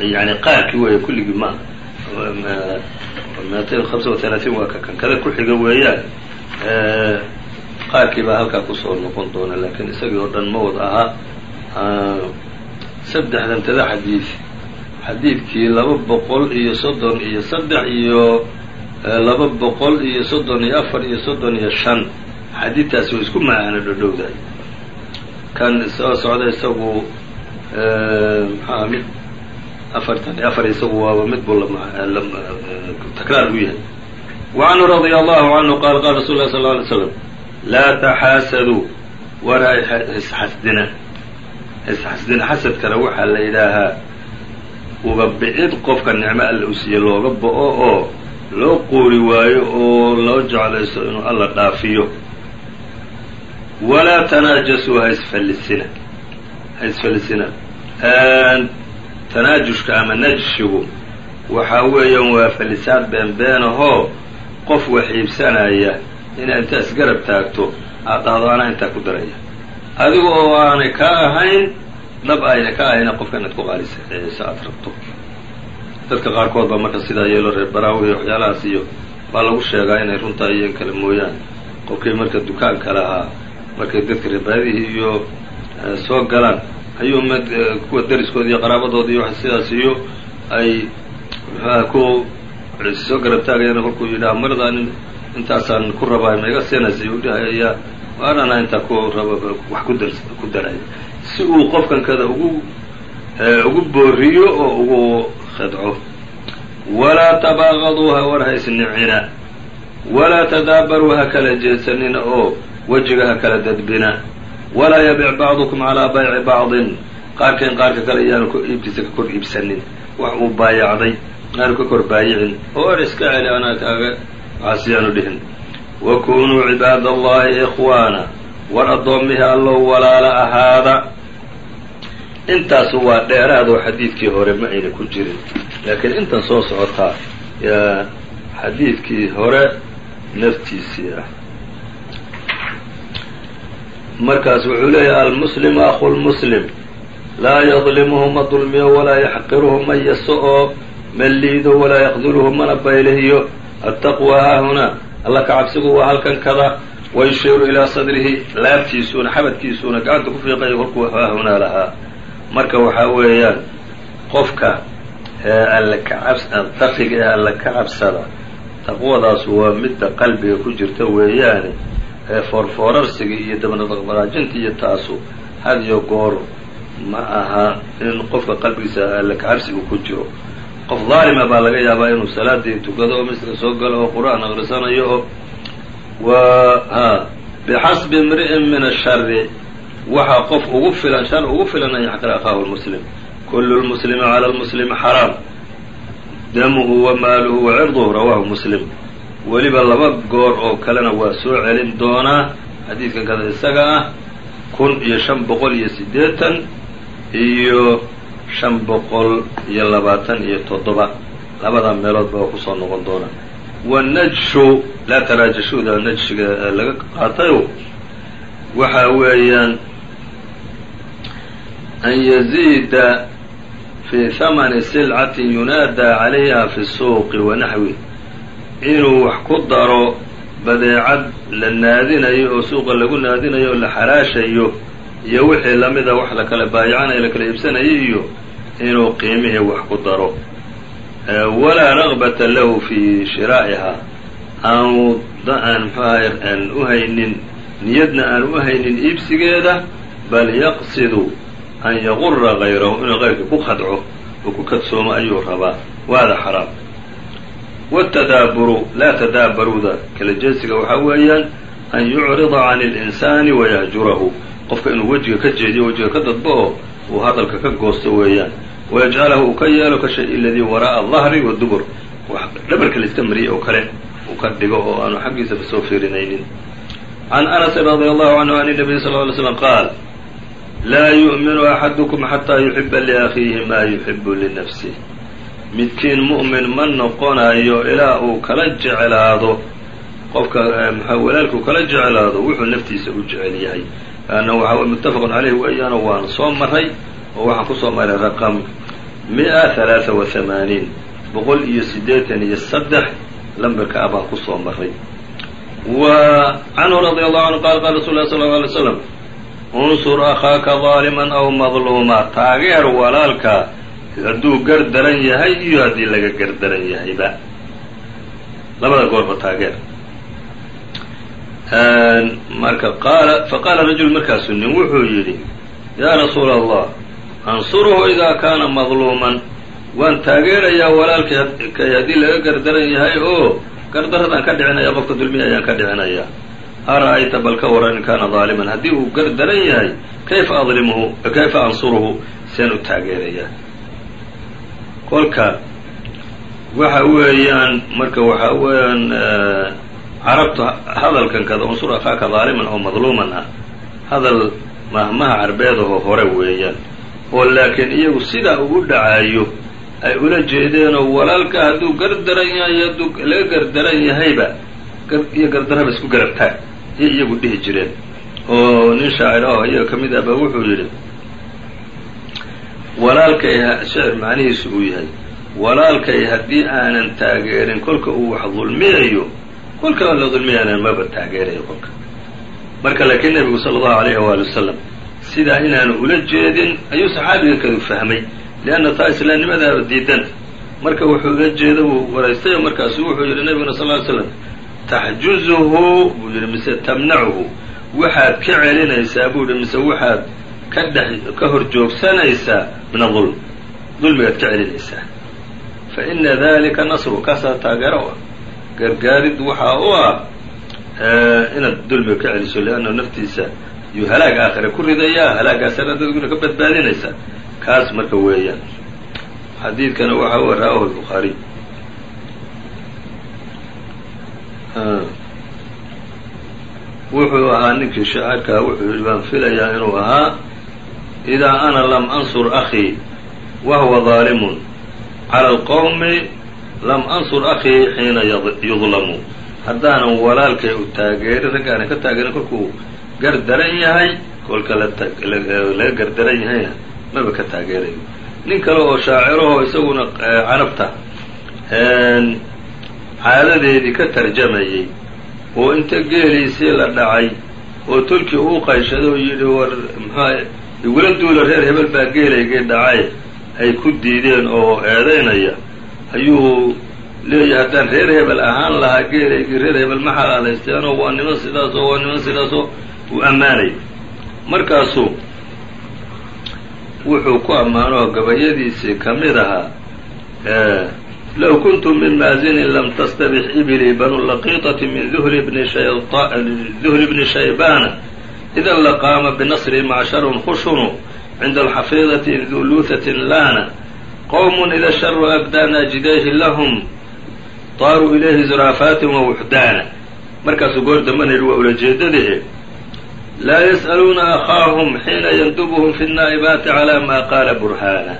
yani qaarkii weeye kulligii ma miatayn hamsa wa halaaثiin waa ka kankada ku xiga weeyaan qaarkii baa halkaa ku soo noqon doona lakiin isagii oo dhan ma ahaa saddexdan tada xadiid xadiidkii laba boqol iyo soddon iyo saddex iyo laba boqol iyo soddon iyo afar iyo soddon iyo shan xadiidtaasi way isku macaano dhodhowdahay kan soo socda isagu maxaa mid afartan afar waaba mid buu takraar u yahay. Wacanhu radia allahu canhu qaala qaala rasul lah sal alay slam laa taxaasaduu wara isxasdina isxasdina xasadkana waxaa la yidhaahaa uga bicid qofka nicmo alla u siiye looga bo-o oo loo quuri waayo oo loo jeclayso inuu alla dhaafiyo. Walaa tanaajasuu ha isfallisina ha isfallisina tanaajushka ama najshigu waxaa weeyaan waa fallisaad beenbeenahoo qof wax iibsanaya inaa intaa isgarab taagto aad dhahdo anaa intaa ku daraya. Adiga oo aanay ka ahayn dhab ayna ka ahayna qofka inaad ku qaalisa aad rabto. Dadka qaarkood baa marka sidaa yeelo reer baraawi waxyaalahaas iyo baa lagu sheegaa inay runtaa iyo kale mooyaane qofkii marka dukaanka lahaa markay dadka reebaadihii iyo soo galaan ayuu mid kuwa dariskooda iyo qaraabadood iyo wax sidaas iyo ay ku soo garab taagayana kolkuu yidhaha maradan intaasaan ku rabaa ma iga siinaysa u dhahaya anana intaa ku raba wax ku dar ku daraya si uu qofkan kada ugu ugu booriyo oo ugu khadco walaa tabaaqaduu ha war haysnicina walaa tadaabaruu ha kala jeedsanina oo wejiga ha kala dadbina walaa yabic bacdukum calaa bayci bacdin qaarkeen qaarka kale iyaanu iibtiisa ka kor iibsanin wax uu baayacday aanu ka kor baayicin oo er iska celi anaa kaaga waxaasiyaanu dhihin wa kunuu cibaada allahi ikhwaana war addoommihii allow walaala ahaada intaasu waa dheeraadoo xadiidkii hore ma ayna ku jirin laakiin intan soo socotaa xadiidkii hore naftiisii ah markaas wuxuu leeyahay almuslimu aqu lmuslim laa yadlimuhu ma dulmiyo walaa yaxqiruhu ma yaso oo ma liido walaa yaqduluhu mana baylihiyo. Attaqwa haahunaa alla ka cabsigu waa halkan kada wayushiiru ilaa sadrihi. Laabtiisuuna xabadkiisuuna gacanta ku fiiqayo kolkuu haahunaa lahaa marka waxaa weeyaan qofka alle kacab taqiga ee alle ka cabsada taqwadaas waa midda qalbiga ku jirta weeyaane ee foorfoorarsiga iyo dabnadaqbaraajinta iyo taasu. Had iyo goor ma aha in qofka qalbigiisa alle kacabsigu ku jiro. Qof daalima baa laga yaabaa inuu salaadii tukado oo miska soo galo oo qur'aan aqrisanayo oo wa ha bixasbi imri'in min ashari waxaa qof ugu filan shar ugu filan an yaxqira akhaahu lmuslim kullu lmuslimi cala lmuslimi xaraam. Damuhu wa maaluhu wa cirduhu rawaahu muslim weliba laba goor oo kalena waa soo celin doonaa xadiidkan kada isaga ah kun iyo shan boqol iyo siddeetan iyo shan boqol iyo labaatan iyo toddoba. Labadaa meelood baa ku soo noqon doona. Wanajshu laa taraajashuda najshiga laga qaatayo waxa weeyaan an yaziida fi hamani silcatin yunaadaa calayha fi suuqi wa naxwi inuu wax ku daro badeecad la naadinayo oo suuqa lagu naadinayo oo la xaraashayo iyo wixii lamida wax la kala baayacanayo la kala iibsanayo iyo inuu qiimihii wax ku daro. Walaa ragbata lahu fi shiraa'iha. Aanu aan mxuahay aan u haynin niyadna aan u haynin iibsigeeda bal yaqsidu an yaqura gayrahu inuu qayrka ku khadco oo ku kadsoomo ayuu rabaa. Waada xaraam wtadaaburu laa tadaabaruda kala jeesiga waxaa weeyaan an yucrida can اlinsaani wayahjurahu qofka inuu wejiga ka jeediyo wejiga ka dadbo oo uu hadalka ka goosto weeyaan wayajcalahu uu ka yeelo ka shay ladii waraa'a dahri wadubur wax dhabarka la iska mariyey oo kale uu ka dhigo oo aanu xaggiisaba soo fiirinaynin can anas radi allahu canhu an nabiy sal ly slam qaal laa yu'minu axadukum xataa yuxiba liakhiihi maa yuxibu linafsih midkiin mu'min ma noqonayo ilaa uu kala jeclaado. Qofka mxua walaalkuu kala jeclaado wuxuu naftiisa u jecel yahay. Anna waxaa muttafaqun caleyh weeyaano waan soo maray oo waxaan ku soo maray raqam mi-a halaaa wa hamaaniin boqol iyo siddeetan iyo saddex lamberka ah baan ku soo maray wa canhu radi allahu canhu qaala qaala rasul lah sal lla alay slam unsur akhaaka daaliman aw madluuma taageer walaalka hadduu gardaran yahay iyo haddii laga gardaran yahayba. Labada goorba taageer marka qaala faqaala rajul markaasu nin wuxuu yidhi yaa rasuula allah ansuruhu idaa kaana madluuman waan taageerayaa walaalkay kay haddii laga gardaran yahay oo gardaradaan ka dhicinaya qofka dulmiya ayaan ka dhicinayaa ara-ayta bal ka waran in kaana daaliman haddii uu gardaran yahay kayfa adlimuhu kayfa ansuruhu? Seen u taageerayaa kolka waxa weeyaan marka waxa weeyaan carabtu hadalkan kada unsur akhaaka daaliman oo madluuman ah hadal mahmaha carbeedahoo hore weeyaan. Oo laakiin iyagu sidaa ugu dhacaayo ay ula jeedeenoo walaalka hadduu gardaran yahay hadduu laga gardaran yahayba iyo gardaraba isku garabtaag iyo iyagu dhihi jireen. Oo nin shaacir ah iyaga ka mid ah ba wuxuu yidhi walaalkay shecir macnihiisu uu yahay walaalkay haddii aanan taageerin kolka uu wax dulmiyayo kolka la dulmiyana maba taageerayo kolka. Marka laakiin nebigu sala allahu alayhi waali wasalam sidaa inaanu ula jeedin ayuu saxaabiga kadu fahmay lianna taa islaamnimadaaba diidan. Marka wuxuu ula jeeda buu waraystay markaasu wuxuu yidhi nebiguna sal ly slam taxjuzuhu buu yidhi mise tamnacuhu waxaad ka celinaysaa buu yihi mise waxaad ka dhex ka hor joogsanaysaa min adulm dulmigaad ka celinaysaa. Fa ina dalika nasru kaasaa taageero u ah. Gargaarid waxaa u ah inaad dulmiga ka celiso leanna naftiisa yuu halaag aakhira ku ridayaa halaagaasana dadguna ka badbaadinaysa. Kaas marka weeyaan. Xadiidkana waxa u rawaahu الbukhaariy wuxuu ahaa ninkii shaacirkaa wuxuu yihi baan filayaa inuu ahaa idaa ana lam ansur akhii wahuwa daalimun cala alqowmi lam ansur akhii xiina yudlamu haddaanan walaalkay u taageerin raggaanan ka taageerin kolkuu gardaran yahay kolka laga gardaran yahayna maba ka taageerayo nin kale oo shaaciraho isaguna carabta caadadeedii ka tarjamayay oo inta geeliisii la dhacay oo tolkii uu qayshaday oo yidhi war maxaa igula duula reer hebel baa geelaygii dhacay ay ku diideen oo eedaynaya ayuu leeyahay haddaan reer hebel ahaan lahaa geelaygii reer hebel ma xalaalaysteenoo waa niman sidaasoo waa niman sidaasoo uu ammaanay. Markaasuu wuxuu ku ammaanoo gabayadiisii ka mid ahaa low kuntu min maazinin lam tastabix iblii banu laqiitati min duhri bni shaybana idan laqaama binasri macsharun khushunu cinda alxafiidati du luuthatin laana qowmun ida sharu abdaa naajidayhi lahum daaruu ilayhi zuraafaatin wa wuxdaana markaasuu goor dambana yidhi waa ulajeedadii laa yas'aluuna akhaahum xiina yandubuhum fi naa'ibaati calaa maa qaala burhaana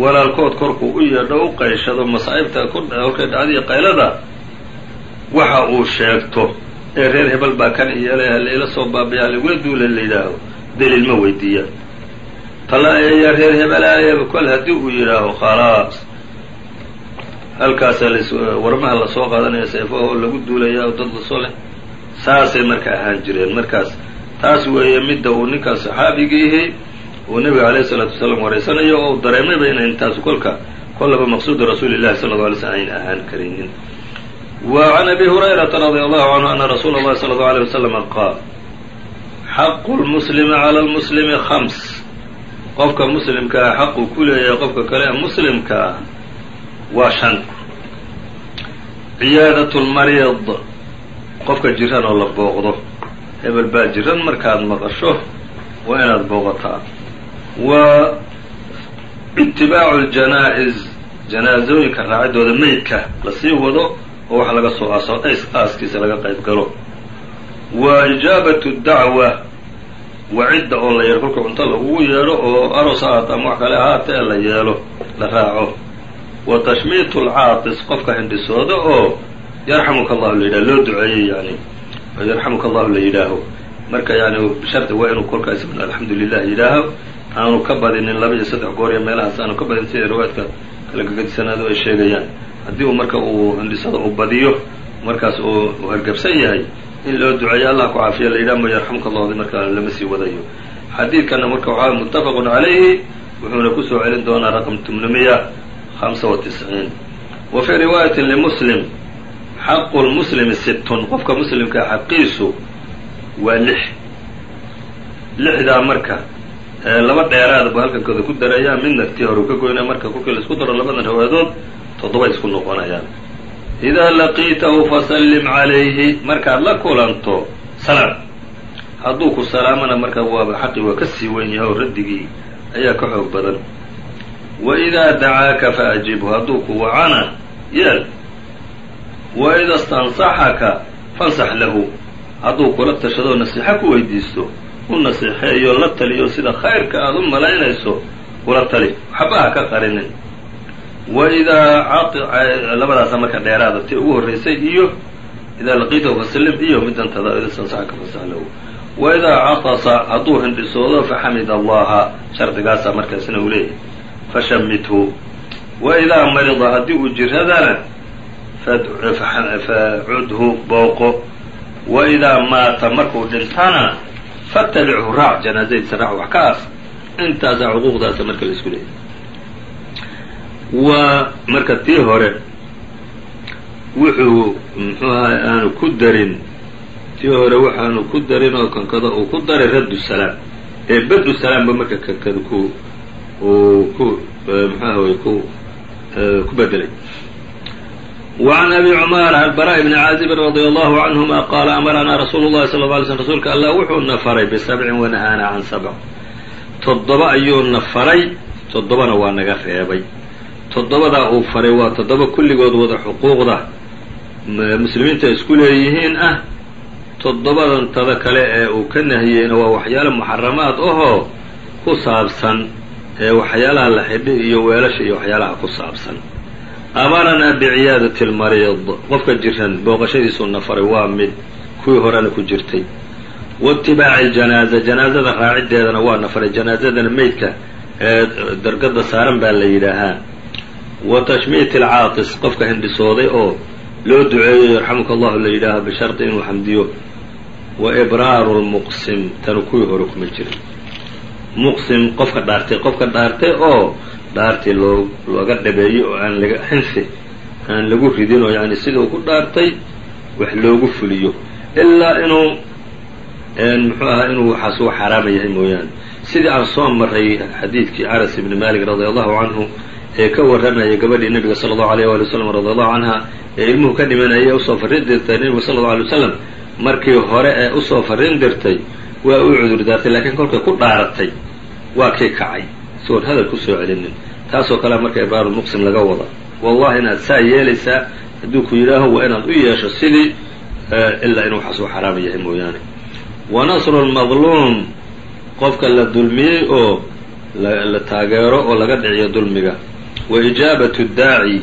walaalkood korkuu u yeedho u qayshado masaa'ibta kolkay dhacdiya qaylada waxa uu sheegto ee reer hebel baa kan iyalay halayla soo baabiya halagula duula la yidhaaho daliil ma weydiiyaan tala ayaa reer hebelaayaba kol haddii uu yidhaaho khalaas halkaasaa las warmaha la soo qaadanaya seefahoo lagu duulaya oo dad la soo leh saasay marka ahaan jireen. Markaas taas weeye midda uu ninkaas saxaabigiihi uu nebiga alayh isalaatu wasalaam wareysanayo oo dareemayba inayn taas kolka kollaba maqsuudu rasuuli llahi sala lla alay slm ayn ahaan karaynin can abi hurayrata radia allahu canhu ana rasuula اllahi sala allau alيyh waslama qaal xaqu lmuslimi cala lmuslimi khams qofka muslimka ah xaquu ku leeyahay qofka kale ee muslimka ah waa shan ciyaadat lmariid qofka jiran oo la booqdo hebel baa jiran markaad maqasho waa inaad booqataa wa itibaacu ljanaa-is janaasooyinka raacidooda meydka la sii wado oo wax laga soo aaso aaskiisa laga qayb galo. Wa ijaabatu dacwa wacidda oo la yeelo kolka cunto lagugu yeedho oo aroos ahaata ama wax kale ahaatee la yeelo la raaco. Wa tashmiitu lcaatis qofka hindhisooda oo yarxamuka allahu la yidhaho loo duceeyey yani oo yarxamuka allahu la yidhaaho. Marka yani shardi waa inuu kolkaa alxamdu lilah yidhaaho aanu ka badinin laba iyo saddex goor iyo meelahaas aanu ka badin sida riwaayadka kala gagadisanaado ay sheegayaan haddii uu marka uu hindhisada uu badiyo markaas uu hargabsan yahay in loo duceeyo allah ku caafiya la yidhaha ma yarxamuka allahu markaa lama sii wadayo. Xadiidkana marka waxaa muttafaqun calayhi wuxuuna ku soo celin doonaa raqam tmnimiya hamsa wa tisciin. Wa fii riwaayatin limuslim xaqu lmuslimi sittun qofka muslimkaa xaqiisu waa lix. Lixdaa marka laba dheeraada buu halkankooda ku darayaa midna tii hore u ka goynaya marka kolkii la isku daro labadan riwaayadood toddobay isku noqonayaan idaa laqiitahu fasallim calayhi markaad la kulanto salaam. Hadduu ku salaamana marka waaba xaqi waa ka sii weyn yahay oo raddigii ayaa ka xoog badan. Wa idaa dacaaka fa ajibhu hadduu ku wacana yeel wa ida stansaxaka fansax lahu. Hadduu kula tashadoo nasiixo ku weydiisto u nasiixeeyo la taliyo sida khayrka aada u malaynayso ula tali. Waxba ha ka qarinin wa idaa labadaasa marka dheeraada tii ugu horreysay iyo idaa laqiitahu fasallim iyo midantada ida stansaxaka fansax lahu wa idaa catasa hadduu hindhisoodo faxamid allaha shardigaasaa markaasna uu leeyahay. Fashamithu wa idaa marida haddii uu jiradana facudhu booqo. Wa idaa maata markuu dhintana fatabichu raac janaazadiisa raac wax ka as intaasaa xuquuqdaasa marka la isku leeyahy waa marka tii hore wuxuu muxuu ahay aanu ku darin tii hore waxaanu ku darin oo kankada uu ku daray raddu salaam ee badu salaamba marka kankada ku uu ku muxuahay ku ku bedelay وعn أbي cmاr الbrاء بن cاaزب رضي الله عنهma qاla أmrnaa رasuul الlahi صلى اه علي sلم rsulka allah wuxuuna faray بسبع ونahاana can سبع toddoba ayuuna faray toddobana waa naga reebay toddobadaa uu faray waa toddoba kulligood wada xuquuqda. Muslimiinta isku leeyihiin ah. Toddobadantada kale ee uu ka nahiyeyna waa waxyaalo muxaramaad ahoo ku saabsan ee waxyaalaha la xidhi iyo weelasha iyo waxyaalaha ku saabsan. Amaranaa biciyaadati lmariid qofka jiran booqashadiisuuna faray waa mid kuwii horena ku jirtay. Waitibaaci ljanaaza janaazada raaciddeedana waana faray. Janaazadana meydka ee dargada saaran baa la yidhaahaa wa tashmiiti alcaatis qofka hindhisooday oo loo duceeyo yarxamuka allahu la yidhaaha bisharti inuu xamdiyo wa ibraaru lmuqsim tanu kuwii hore kuma jirin. Muqsim qofka dhaartay qofka dhaartay oo dhaartii loo looga dhabeeyo oo aan laga xinfi aan lagu ridin oo yani sida uu ku dhaartay wax loogu fuliyo. Ilaa inuu muxuu ahaa inuu waxaas u xaaraama yahay mooyaane. Sidii aan soo maray xadiidkii anas ibni malik radi allahu canhu ee ka warramayay gabadhii nebiga sala allahu alayh wali wasalam radi allahu canha ee ilmuhu ka dhimanayay u soo farrin dirtay nebiga sala allau alay wasalam markii hore ee u soo farrin dirtay waa u cudur daartay laakiin kolkay ku dhaaratay. Waa kii kacay. Sigoon hadal ku soo celinin. Taasoo kalea marka ibraarulmuqsim laga wada. Wallahi inaad saa yeelaysaa hadduu ku yidhaaho waa inaad u yeesho sidii ilaa inuu waxaas u yahay mooyaane. Wa nasru lmadluum qofka la dulmiyey oo la taageero oo laga dhiciyo dulmiga wa ijaabatu daaci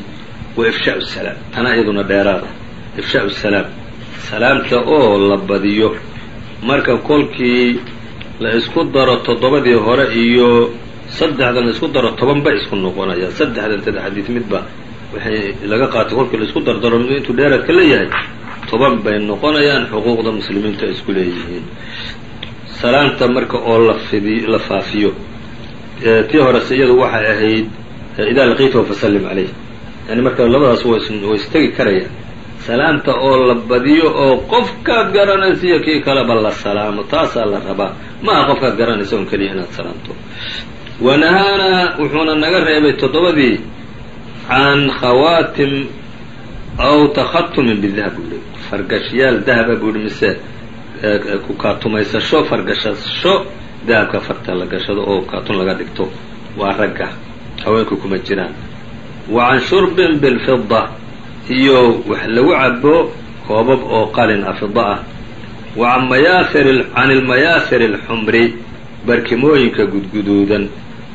wa ifshaau salaam tana iyaduna dheeraada ifshaau salaam salaamta oo la badiyo marka kolkii la isku daro toddobadii hore iyo saddexdan la isku daro toban bay isku noqonayaan saddexdan tada xadiid midba waxay laga qaatay kolkii la isku dardaro mid intuu dheeraadka leeyahay toban bay noqonayaan xuquuqda muslimiinta ay isku leeyihiin salaamta marka oo la fidi la faafiyo tii horese iyadu waxay ahayd idaa laqiitahu fasallim calayh yani marka labadaas way istegi karayaan salaamta oo la badiyo oo qofkaad garanaysa iyo kii kaleba la salaamo taasaa la rabaa ma aha qofkaad garanaysa on keliya inaad salaamto wanahaana wuxuuna naga reebay toddobadii can khawaatim aw takhatumin bidahab buu yihi fargashyaal dahaba buu yihi mise ku kaatumaysasho fargashasho dahabka farta la gashado oo kaatun laga dhigto waa ragga haweenku kuma jiraan. Wa can shurbin bilfida iyo wax lagu cabo koobab oo qalin ah fida ah. Wa can mayaahir can ilmayaahir alxumri barkimooyinka gudguduudan.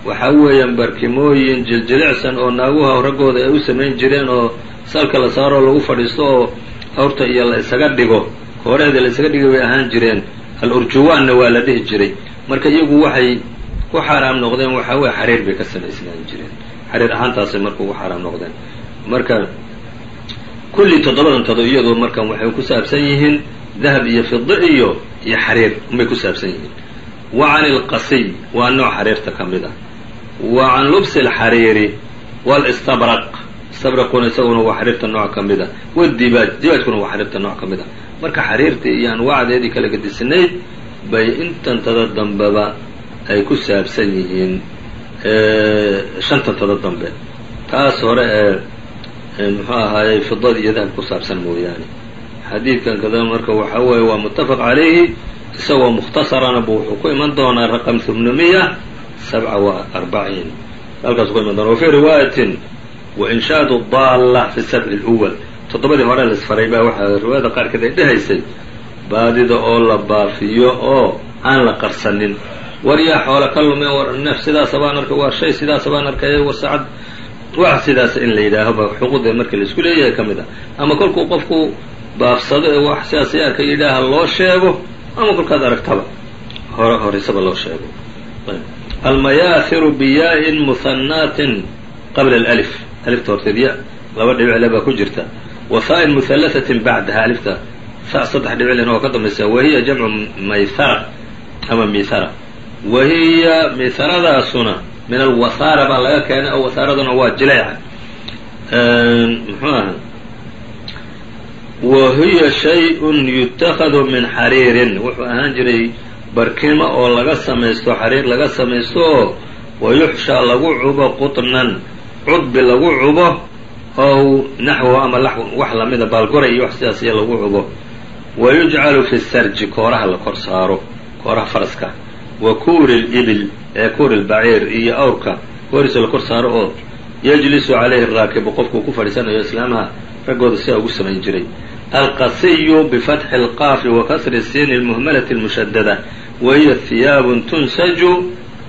Waxaa weeyaan barkimooyin jiljilicsan oo naaguha raggooda ay u samayn jireen oo salka la saaroo lagu fadhiisto oo hawrta iyo la isaga dhigo hooreeda la isaga dhigi bay ahaan jireen. Al-urjuwaanna waa la dhihi jiray. Marka iyagu waxay ku xaaraam noqdeen waxaa weye xariir bay ka samaysnaan jireen. Xariir ahaantaasay marka ugu xaaraam noqdeen. Marka kulli toddobadan todo iyadoo markan waxay ku saabsan yihiin dahab iyo fida iyo iyo xariir umay ku saabsan yihiin. Wa can ilqasiy waa nooc xariirta ka mid ah. Wa can lubsi alxariiri walistabraq istabraquna isaguna waa xariirta nooc ka mid ah. Wadibaaj dibaajkuna waa xariirta nooc ka mid ah. Marka xariirtii iyo anwaacdeedii kala gedisnayd bay intantada dambeba ay ku saabsan yihiin shantantada dambe. Taas hore ee muxuu ahaayey fidadii iyo dahab ku saabsan mooyaane. Xadiidkan kada marka waxaa weeye waa muttafaq calayhi isagoo mukhtasarana bu wuxuu ku iman doonaa raqam humnumiya sabca wa arbaciin. Halkaasu ku iman doona wafii riwaayatin wainshaadu daalla fi sabci اlأwal toddobadii hore la isfaray baa waxaa riwaayada qaarkeed ay dhehaysay baadida oo la baafiyo oo aan la qarsanin war yaa xoola ka lume war neef sidaasa baan arkay waa shay sidaasa baan arkay war saacad wax sidaas in la yidhaahoba xuquuqda marka la isku leeyahay ka mid ah. Ama kolkuu qofku baafsado ee wax sidaas yaarka yidhaaha loo sheego ama kolkaad aragtaba hore horeysaba loo sheego. Almayaahiru biyaa-in muhanaatin qabla alif alifta horteed ya laba dhibicle baa ku jirta. Wa faa-in muhallahatin bacdaha alifta fa saddex dhibiclena waa ka dambaysa wahiya jamcu mayhara ama mihara wa hiya miharadaasuna min alwasaara baa laga keenay oo wasaaraduna waa jileeca muxuu aha? Wa hiya shay-un yutakadu min xariirin wuxuu ahaan jiray barkimo oo laga samaysto xariir laga samaysto oo wayuxshaa lagu cubo qutnan. Cudbi lagu cubo ow naxwahu ama wax lamida baalgoray iyo wax sidaas iyo lagu cubo. Wa yujcalu fi sarji kooraha la kor saaro kooraha faraska wa kuuri libil ee kuuri lbaciir iyo awrka horiisa la kor saaro oo yajlisu calayhi raakibu qofkuu ku fadhiisanayo islaamaha raggooda sidaa ugu samayn jiray. Alqasiyu bifatxi lqaafi wa kasri siini lmuhmalati lmushadada wahiya hiyaabun tunsaju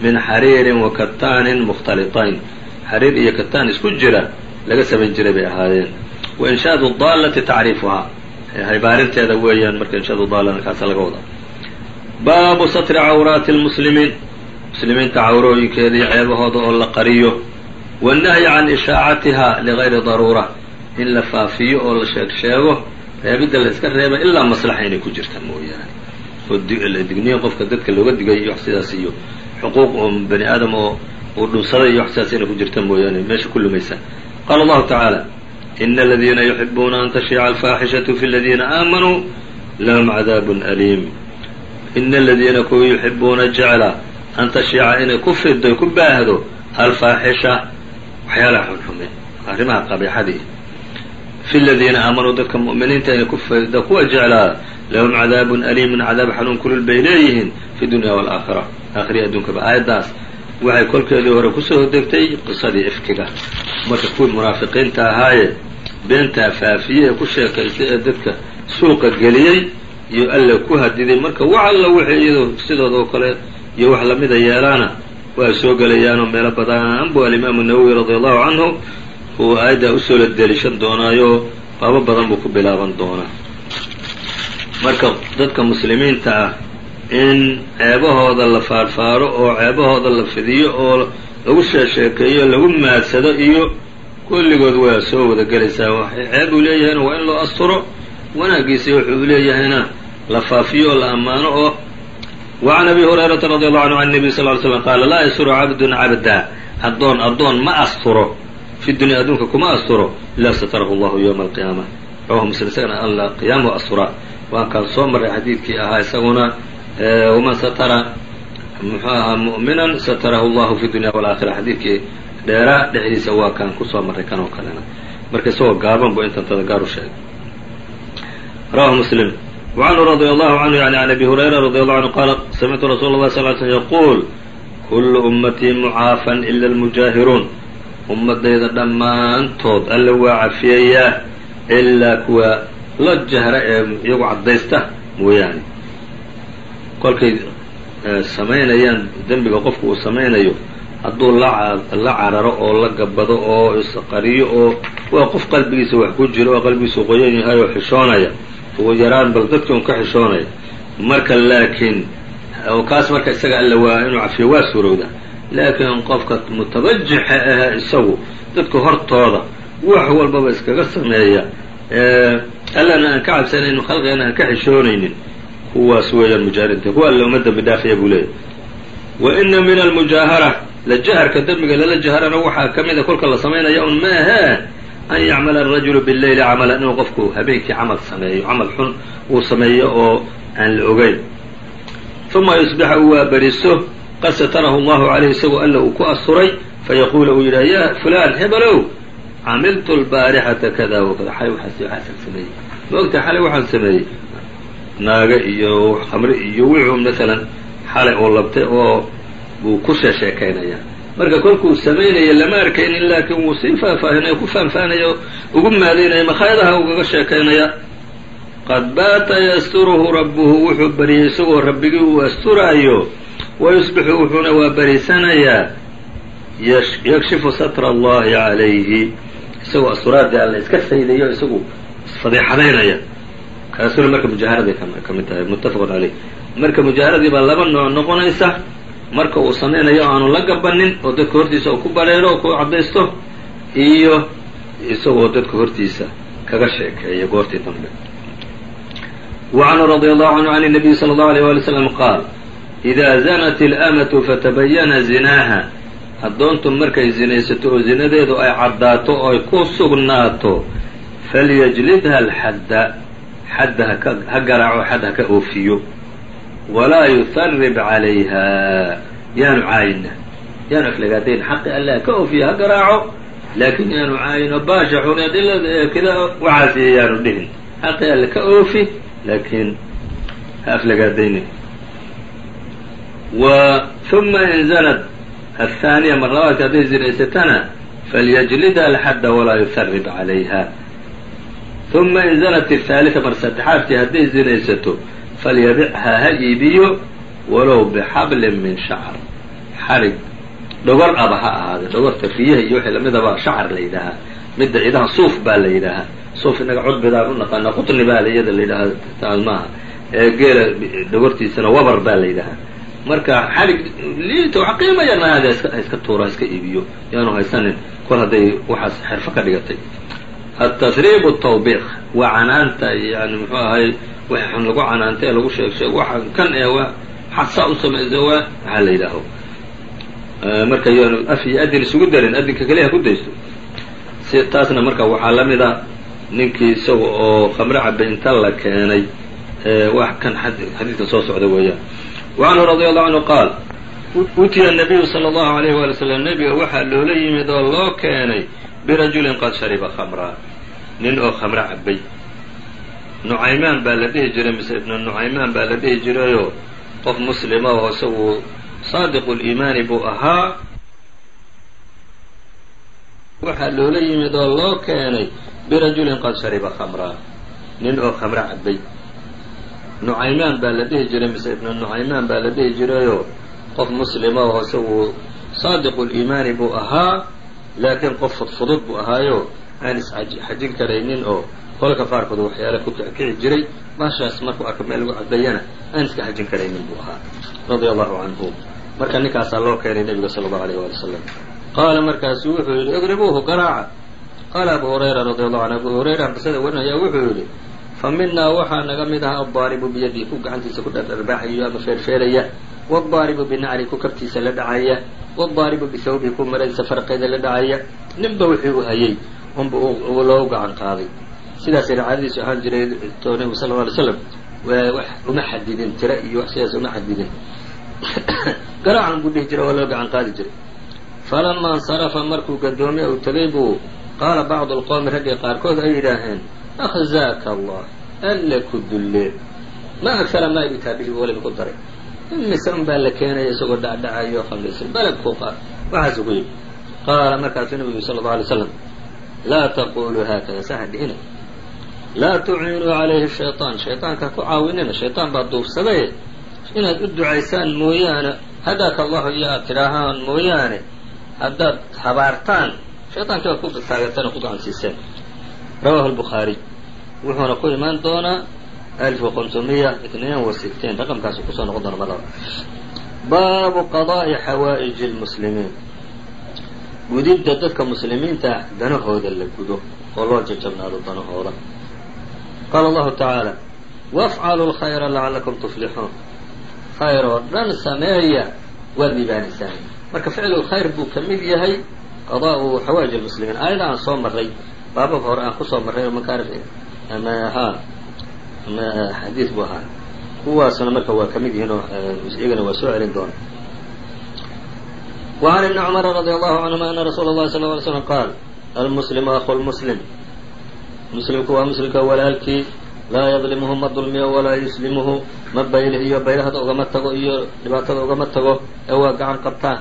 min xariirin wa kataanin mukhtalitayn. Xariir iyo kataan isku jira laga samayn jiray bay ahaayeen wa inshaadu daallati tacriifuhaa haybaarinteeda weeyaan marka inshaadu daalana kaasa laga wadaa baabu satri cawraati lmuslimiin muslimiinta cawrooyinkeeda iyo ceebahooda oo la qariyo. Wannahyi can ishaacatiha ligayri daruura. In la faafiyo oo la sheeg sheego reebidda la iska reeba ilaa maslaxa inay ku jirta mooyaane. Oo digniyo qofka dadka looga digay iyo wax sidaas iyo xuquuq oo bani aadam oo uu dhunsaday iyo wax sidaas inay ku jirta mooyaane. Meesha ku lumaysa. Qaala allahu tacaala ina aladiina yuxibuuna an tashiica alfaaxishatu fi aladiina aamanuu lahum cadaabun aliim ina aladiina kuwa yuxibuuna jecla an tashiica inay ku fido ku baahdo alfaaxisha waxyaalaha xunxume arrimaha qabiixadii fi ladiina aamanuu dadka mu'miniinta inay ku fida kuwa jeclaa lahum cadaabun aliimun cadaab xanuun kulul bay leeyihiin fi dunya waalaakhira aakhiriya adduunkaba aayaddaas waxay kolkeedii hore ku soo degtay qisadii ifkiga marka kuwii munaafiqiinta ahaaye beentaa faafiye ee ku sheekaystay ee dadka suuqa geliyey iyo alla ku hadiday marka wax alla wixii iyado sidooda oo kale iyo wax lamida yeelaana waa soo gelayaanoo meelo badan buu alimaamu nawowi radia allahu canhu uu aayaddaa u soo la delishan doonaayo baabo badan buu ku bilaaban doonaa. Marka dadka muslimiinta ah in ceebahooda la faarfaaro oo ceebahooda la fidiyo oo lagu sheesheekeeyo lagu maadsado iyo kulligood waa soo wada gelaysaa waxay ceeb uu leeyahayna waa in loo asturo. Wanaagiisa wuxuu leeyahayna la faafiyo oo la ammaano oo wacan abi hurayrata radi allahu canhu can nebiy sal ly slam qaala laa yasturu cabdun cabdaa addoon addoon ma asturo. Fi dunya adduunka kuma asturo. Ilaa satarahu llahu yowma alqiyaama rawahu muslim isagana alla qiyaamahu asturaa waan kaan soo marray xadiidkii ahaa isaguna waman satara muxuu ahaa mu'minan satarahu llahu fi dunya walaakhira xadiidkii dheeraa dhexdiisa waa kaan ku soo marray kan oo kalena. Marka isagoo gaaban buu intantada gaar u sheegay. Rawahu muslim. وعنه رضي الله عنه يعني عن أبي هريرة رضي الله عنه قال سمعت رsuل الله صل ل سلم يقول كل أمتي معاafا إلا المجاهرون ummadayda dhammaantood alla waa cafiyayaa ilaa kuwa la jahra ee iyagu caddaysta mooyaane kolkay samaynayaan dembiga qofku uu samaynayo hadduu la cararo oo la gabado oo isqariyo oo waa qof qalbigiisa wax ku jiro oo qalbigiisu qoyan yahay oo xishoonaya ugu yaraan bal dadkii un ka xishoonaya marka laakiin kaas marka isaga alla waa inuu cafiyo waa suurowda. Laakiin qofka mutabajixa ahe isagu dadka hortooda wax walbaba iskaga sameeya. Allana aan ka cabsanaynin khalqigana aan ka xishoonaynin kuwaas weeyaan mujaahirinta kuwa alla uma dembi buu leeyahy wa ina min almujaahara la jaharka dembiga lala jaharana waxaa ka mida kolka la samaynaya un maahee an yacmala arajulu bileyli camalan inuu qofku habeenkii camal sameeyo camal xun uu sameeyo oo aan la ogeyn. uma yusbixa uu waaberiso qad satarahu allahu calayh isagoo alla uu ku asturay fayaquulu uu yidhaha ya fulaan hebelow camiltu lbaarixata kada wakada xalay waxaasan sameeyey ma xalay waxaan sameeyey naaga iyo khamre iyo wixuu maalan xalay oo labtay oo buu ku sheesheekaynaya marka kolkuu samaynaya lama arkaynin laakiin wuu sii faahfaahinaya ku faanfaanaya ugu maadaynaya makhaayadaha ugaga sheekaynaya. Qad baata yasturuhu rabbuhu wuxuu bariyey isagoo rabbigii uu asturaayo. Wayusbixu wuxuuna waa bariisanayaa yakshifu satra allahi calayhi isagoo asturaadii alla iska saydayo isagu isfadeexadaynaya kaasuna marka mujaaharaday ka mid tahay muttafaqun caleyh marka mujaaharadii baa laba nooc noqonaysa marka uu samaynayo aanu la gabanin oo dadka hortiisa uu ku bareero oo ku caddaysto iyo isagoo dadka hortiisa kaga sheekeeya goortii dambe. Wa canhu radi allahu canhu can nabiyi sala allahu aleyh wali slam qaal idaa zanat ilamatu fatabayana zinaaha. Addoontu markay zinaysato oo zinadeedu ay caddaato oo ku sugnaato falyajlidha alxadda xadda haka ha garaaco xad ha ka oofiyo walaa yuharib calayha yaanu caayina yaanu aflagaadayn xaqi alla ka oofiyo ha garaaco laakiin yaanu caayin oo baasha xuneed kida waxaasiya yaanu dhihin xaqii alle ka oofi laakiin ha aflagaadaynin wa uma in athaaniya mar labaadka hadday zinaysatana falyajlidha alxadda walaa yuharib calayha uma in zanat mar saddexaadkii hadday zinaysato falyabichaa ha iibiyo walow bixablin min shacr xarig dhogor aba ha ahaade dhogorta riyaha iyo wixii lamidaba shacar la yidhaahaa midda idaha suuf baa la yidhaahaa suuf inaga cudbidaan u naqaana qutni baa iyada la yidhaahaa taas ee geela dhogortiisana wabar baa la yidhaahaa marka xarig liita wax qiima yarna ahaade ha iska tuuro ha iska iibiyo yaanu haysanin kol hadday waxaas xirfo ka dhigatay atasriib tawbiq waa canaanta yani muxuu ahay xun lagu canaanta ee lagu sheeg sheeg waxa kan ee waa xadsaa u samaysa waa maxaa la yidhaaho? Marka yaanu af iyo adin isugu darin adinka keliya ku daysto. Si taasna marka waxaa la mid a ninkii isaga oo khamre cabay inta la keenay wax kan xadiidka soo socda weeyaan. Wacanhu radi allahu canhu qaal utiya nabiyu sala allahu alayh waali slam nebiga waxaa loola yimid oo loo keenay birajulin qad shariba khamraa nin oo khamre cabay nucaymaan baa la dhihi jiray mise ibnu nucaymaan baa la dhihi jirayoo qof muslima oo isagu saadiqu liimaani buu ahaa. Waxaa loola yimid oo loo keenay birajulin qad shariba khamraa nin oo khamre cabay nucaymaan baa la dhihi jiray mise ibnu nucaymaan baa la dhihi jirayoo qof muslima oo isagu saadiqu liimaani buu ahaa. Laakiin qof fudfudud buu ahaayo aan isxajin karaynin oo kolka qaarkood waxyaale ku kici jiray baashaas markuu arka meel lagu cabayana aan iska xajin karaynin buu ahaa. Radia allahu canhu marka ninkaasaa loo keenay nebiga sala allahu alayh waali wasalam qaala markaasu wuxuu yidhi idribuuhu garaaca. Qaala abu hurayra radi allahu canhu abu hurayra qisada warinaya wuxuu yidhi fa minaa waxaa naga mid aha addaaribu biyadii ku gacantiisa ku dhardharbaaxayo ama feerfeeraya wadaaribu binacri ku kabtiisa la dhacaya wadaaribu bihawbihi ku maradiisa farqeeda la dhacaya. Ninba wixii uu hayay unba loogu gacan qaaday sidaasay racaadadiisu ahaan jiray to nebigu sal lla alay slam wax uma xadidin tira iyo wax sidaas uma xadidin. Garaacan buu dhihi jiray waa loo gacan qaadi jiray. Falamaa insarafa markuu gadoomay uu tegay buu qaala bacdu alqowmi raggii qaarkood ay yidhaaheen akhzaaka allah alle ku dullee ma agara maa ibitaa bihi waliba ku daray. Imise un baa la keenaya isagoo dhacdhacayo khamraysan beled ku qaad waxaasuu ku yidhi. Qaala markaasuu nabigu sala allau alay slam laa taquluu haakada saha dhihina laa tuciinuu calayhi shayطaan shayطaanka ku caawinina shayطaan baa duufsadaye inaad u ducaysaan mooyaane hadaaka allahu iyo aad tidhaahaan mooyaane haddaad habaartaan shayطaankii baad ku taageertaan oo ku gacansiiseen rawahu الbukhaariy wuxuuna ku imaan doonaa alf وqomsomiya itnain wa sitiin raqamkaasu kusoo noqon doona marlaba baabu qadaa'i xawaaئiji اlmuslimiin gudidda dadka muslimiinta danahooda la gudo oo loo jajabnaado danahooda qaala allahu tacaala wafcaluu lkhayra lacalakum tuflixuun khayr oo dhan sameeya waad liibaanaysaan marka ficlu lkhayr buu ka mid yahay qadaa'u xawaaij lmuslimiin aayada aan soo marray baababka hore aan kusoo marray oo makaarif ama haa ama xadiid buu ahaa kuwaasna marka waa ka mid yihiin oo iyagana waa soo celin doona وعn بن cمر رضي الله عنهma أن رsuل الlhi صلى اه علي سلم qاal الmسلم أخو muslimku waa muslimka walaalkii laa yadlimuhu ma dulmiyo walaa yuslimuhu ma baylih iyo baylahada ugama tago iyo dhibaatada ugama tago ee waa gacan qabtaan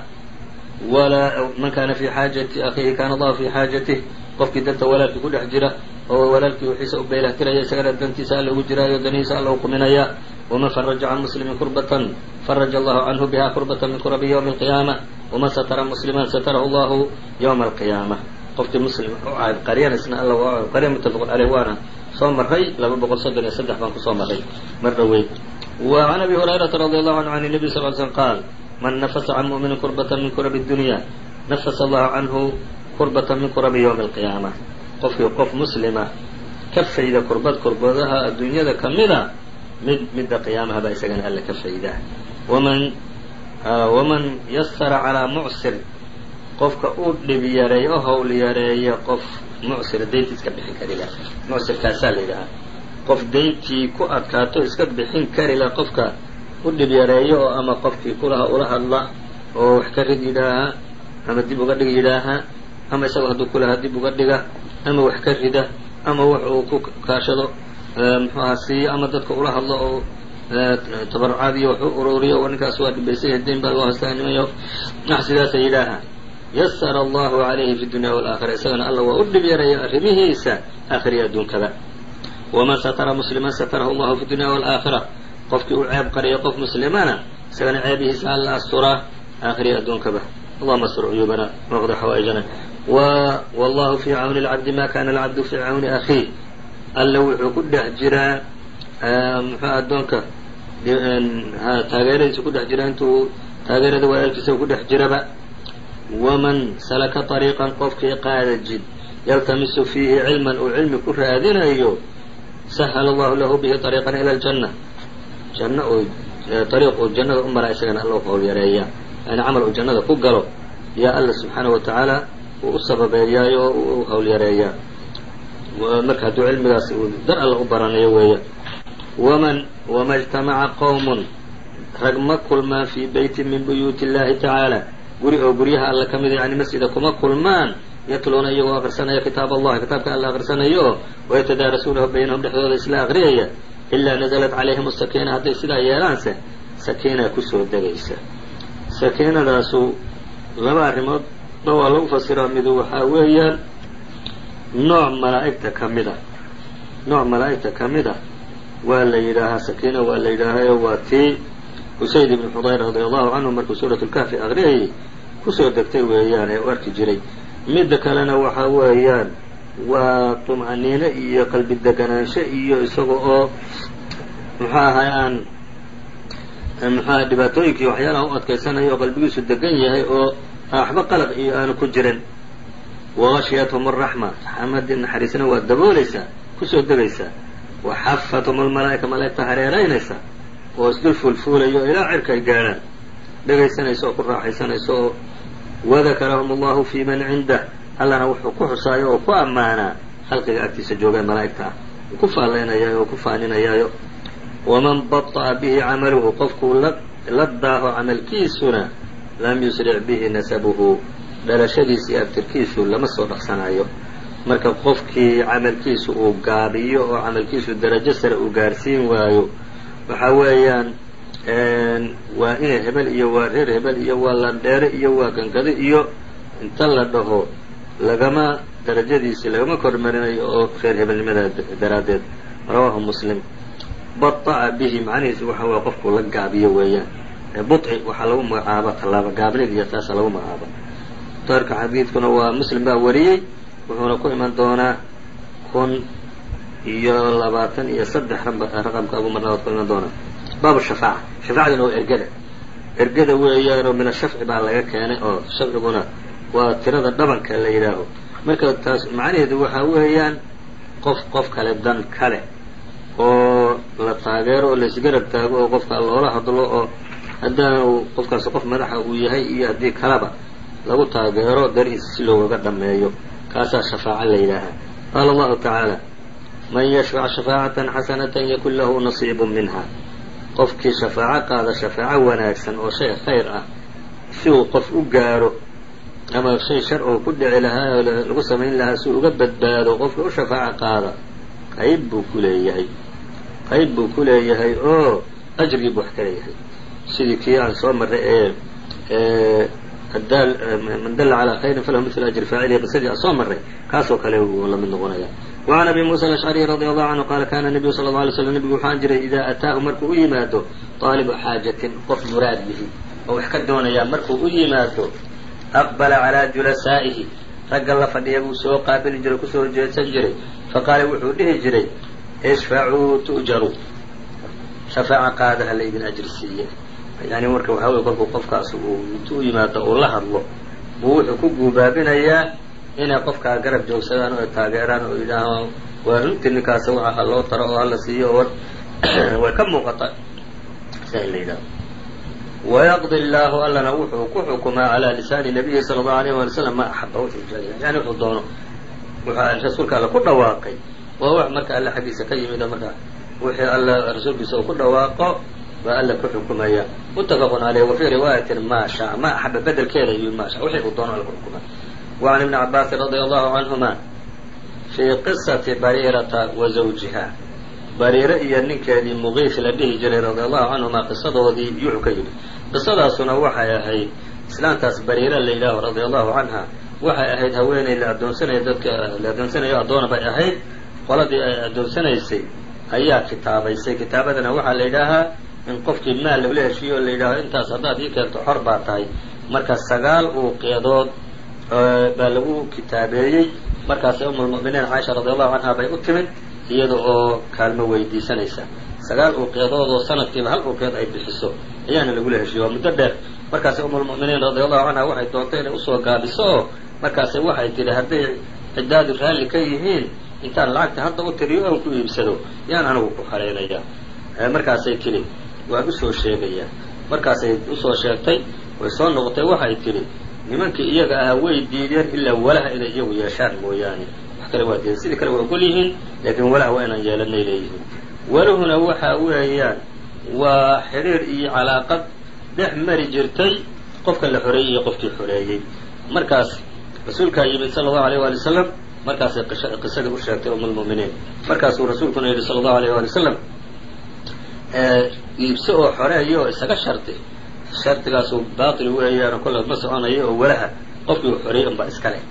walaa man kaana fii xaajati akhiihi kaana allahu fii xaajatih qofkii danta walaalkii ku dhex jira oo walaalkii wixiisa u baylah tiraya isagana dantiisa alla ugu jiraayo danihiisa alla u waman faraja can muslimin kurbatan faraja allahu canhu biha kurbatan min kurabi ywmi alqiyaama waman satara musliman satarahu allahu ywma alqiyaama qofkii muslim ah, u ahayd qaryanisna alla qarya mutafaqun aleyh waana soo marray laba boqol soddon iyo saddex baan ku soo marray. Mar dhaweyd wa can abi hurayrata radi allahu canhu can nabi sal l slm qaal man nafasa can mu'minin kurbatan min kurabi dunya nafasa allahu canhu kurbatan min kurabi ywmi alqiyaama qofkii qof muslima ah, ka fayda kurbad kurbadaha adduunyada kamida ah, mid midda qiyaamaha baa isagana alla ka fayda. Waman waman yasara calaa mucsir qofka uu dhib yareeyo o hawl yareeya qof mucsira dayntii iska bixin kari lah mucsirkaasaa la yidhahaa qof dayntii ku adkaato iska bixin kari lah qofka u dhib yareeyo oo ama qofkii kulaha ula hadla oo wax ka rid yidhaaha ama dib uga dhig yidhaaha ama isagoo hadduu kulahaa dib uga dhiga ama wax ka rida ama wax uu ku kaashado muxuu aha siiyo ama dadka ula hadlo oo tabarucaad iyo wax u ururiyo ninkaas waa dhibaysanya dayn baa loo wax sidaasay yidhaahaan yasara allahu calayhi fi dunya waalaakhira isagana alla waa u dhib yaraya arrimihiisa aakhiriya adduunkaba waman satara musliman satarahu allahu fi dunya waalaakhira qofkii u ceeb qariya qof muslimana isagana ceebihiisa alla asturaa aakhiriya adduunkaba allahuma astur cuyuubana waqdi xawaaijana. Wallahu fi cawni lcabdi ma kana alcabdu fi cawni akhiih. Alla wuxuu ku dhex jiraa muxuu addoonka taageeradiisa ku dhex jira intuu taageerada walaalkiisa ku dhex jiraba waman salaka ariiqan qofkii qaada jid yaltamisu fiihi cilman uu cilmi ku raadinayo sahla allahu lahu bihi ariiqan ila aljanna janno uu ariiq uu jannada u maraa isagana alla u yareeya yani camal uu jannada ku galo yaa alla subxaanahu wa tacaala uu u sababeeyaay oo u howl yareeyaa marka hadduu cilmigaas uu dar alla u baranayo weeya waman wama jtamaca qowmun rag ma kulmaan fii beyti min buyuuti illahi tacaala guri oo guryaha alla ka mida yani masjida kuma kulmaan. Yatluuna iyagoo akrisanaya kitaab allahi kitaabka alla akrisanayo oo wayatadaarasuunahu baynahum dhexdooda isla aqriyaya ilaa naزlat calayhim sakiina hadday sidaa yeelaanse sakiina ku soo degaysa. Sakiinadaasu laba arrimoodba waa lagu fasiraa midu waxaa weeyaan nooc malaa'igta ka mid a nooc malaa'igta ka mid a waa la yidhaahaa sakiina waa la yidhaahayo waa tii usayd ibnu xudayr radia allahu canhu markuu suurat lkahfi aqriyayay ku soo degtay weeyaan ee u arki jiray. Midda kalena waxa weeyaan waa tum'aniino iyo qalbi deganaansho iyo isaga oo muxuu ahay aan muxuaha dhibaatooyinkii waxyaalaha u adkaysanayo oo qalbigiisu degan yahay oo waxba qalaq iyo aanu ku jirin. Wagashyathum araxma raxmadii naxariisna waa daboolaysaa ku soo degaysaa waxafathum almalaa'ika malaa'igta hareeraynaysa oo isdul fuulfuulayo ilaa cirka ay gaadhaan dhegaysanayso oo ku raaxaysanayso oo wadakarahum allahu fii man cindah allana wuxuu ku xusaayo oo ku ammaanaa khalqiga agtiisa joogee malaa'igta. Ah ku faallaynayayo oo ku faaninayaayo. Waman baطa'a bihi camaluhu qofkuu la daaho camalkiisuna lam yusric bihi nasabuhu. Dhalashadiisa abtirkiisu lama soo dhaqsanayo marka qofkii camalkiisu uu gaabiyo oo camalkiisu darajo sare uu gaarsiin waayo waxaa weeyaan waa inay hebel iyo waa reer hebel iyo waa landheere iyo waa gangado iyo inta la dhaho lagama darajadiisi lagama kormarinayo oo reer hebelnimada daraaddeed. Rawaahu muslim. Baطa'a bihi macnihiisu waxa way qofkuu la gaabiyo weeyaan. Buطci waxaa lagu magacaaba tallaaba gaabnid iyo taasa lagu magacaaba. Doorka xadiidkuna waa muslim baa wariyey wuxuuna ku iman doonaa kun iyo labaatan iyo saddex raqamka abu marna waad ku iman doonaa baabu shafaaca. Shafaacaduna waa ergada. Ergada weeyaanoo min ashafci baa laga keenay oo shafciguna waa tirada dhabanka la yidhaaho. Marka taas macnaheedu waxaa weeyaan qof qof kale dan kale oo la taageero oo laisgarab taago oo qofka loola hadlo oo haddaanu qofkaas qof madaxa uu yahay iyo haddii kaleba lagu taageero dariis si loogaga dhameeyo kaasaa shafaaco la yidhaahaa. Qaala allahu tacaala man yashfac shafaacatan xasanatan yakun lahu nasiibu minha. Qofkii shafaaco qaada shafaaco wanaagsan oo shay khayr ah si uu qof u gaaro ama shay shar oo ku dhici lahaa oo lagu samayn lahaa si uga badbaado qofka u shafaaco qaada qayb buu ku leeyahay. Qayb buu ku leeyahay oo ajrigii buu wax ka leeyahay. Sidii kii aan soo marray ee man dalla calaa khayrin falahu mil ajri faacilihi qisadii aan soo marray kaasoo kale wuu la mid noqonaya وعn abi muسى الأشcري رضي الله عnه qala kana النبyu slى الله علي sلم nebigu waxaan jiray إida ataahu markuu u yimaado طaalibu xaajatin qof muraad yihi oo wax ka doonayaa markuu u yimaado أqبla عalى julasaa'ihi ragga la fadhiya buu soo qaabili jiray kusoo jeedsan jiray faqaala wuxuu dhihi jiray ishfacuu tu'jaruu shafaaca qaadaha laydin ajri siiye yani marka waxaa wey kolkuu qofkaas uu intu u yimaado uu la hadlo buu wuxuu ku guubaabinayaa inay qofkaa garab joogsadaan oo taageeraan oo yidhaaho waa runtii ninkaas waxa loo taro oo hala siiyo oo way ka muuqata sa in la yidhaho wayaqdi llaahu allana wuxuu ku xukumaa calaa lisaani nabiyi sala allahu alayh wali slam ma axaba wuxuu jecel yani wuxuu doono wuxuu rasuulka alle ku dhawaaqay. Waa wax marka alle xaggiisa ka yimid oo marka wixii alle rasuulkiisa uu ku dhawaaqo baa alle ku xukumaya. Mutafaqun caleyh wa fii riwaayatin ma shaa ma axaba bedelkeeda iyo ma sha wixii uu doono alle ku xukumay وعن iبن cabاasi رadي الله عanهma fii qiصaةi bariirata wa zawjiha bariire iyo ninkeedii muqiif la dhihi jiray radi allahu canhuma qisadoodii yuxuu ka yidhi qisadaasuna waxay ahayd islaantaas bariire la yidhaaho radia allahu canha waxay ahayd haweeney la adoonsanayo dadka la adoonsanayo addoona bay ahayd qoladii ay addoonsanaysay ayaa kitaabaysay kitaabadana waxaa la yidhaahaa in qofkii maal lagula heshiiyo o la yidhaaho intaas haddaad ii keento xor baa tahay marka sagaal uuqyadood baa lagu kitaabeeyey. Markaasay umulmu'miniin caaisha radi allahu canha bay u timid iyada oo kaalmo weydiisanaysa. Sagaal uuqyadood oo sanadkiiba hal uuqyad ay bixiso ayaana lagula heshiiye waa muddo dheer. Markaasay umulmu'miniin radi allahu canha waxay doontay inay u soo gaabiso oo markaasay waxay tidhi hadday ciddaadu raalli ka yihiin intaan lacagta hadda u tiriyo oon ku iibsado yaan anigu ku xaraynaya markaasay tidhi waan u soo sheegayaa markaasay u soo sheegtay way soo noqotay waxay tidhi nimankii iyaga ahaa way diideen ilaa walaha inay iyagu yeeshaan mooyaane. Wax kale waa diideen sidii kale waa ogol yihiin laakiin walaha waa inaan yeelanay leeyihiin. Waluhuna waxa weeyaan waa xidhiir iyo calaaqad dhex mari jirtay qofka la xoreeyey iyo qofkii xoreeyey markaas rasuulkaa yimid sala allahu alayh waali wasalam markaasay qisadii u sheegtay um lmu'miniin markaasuu rasuulkuna yidhi sala allahu alayh waali wasalam iibso oo xoreeya oo isaga shardi shardigaasu baatil weeyaan kolle ma soconayo oo walaha qofkii uu xoreeyey unbaa iska leh.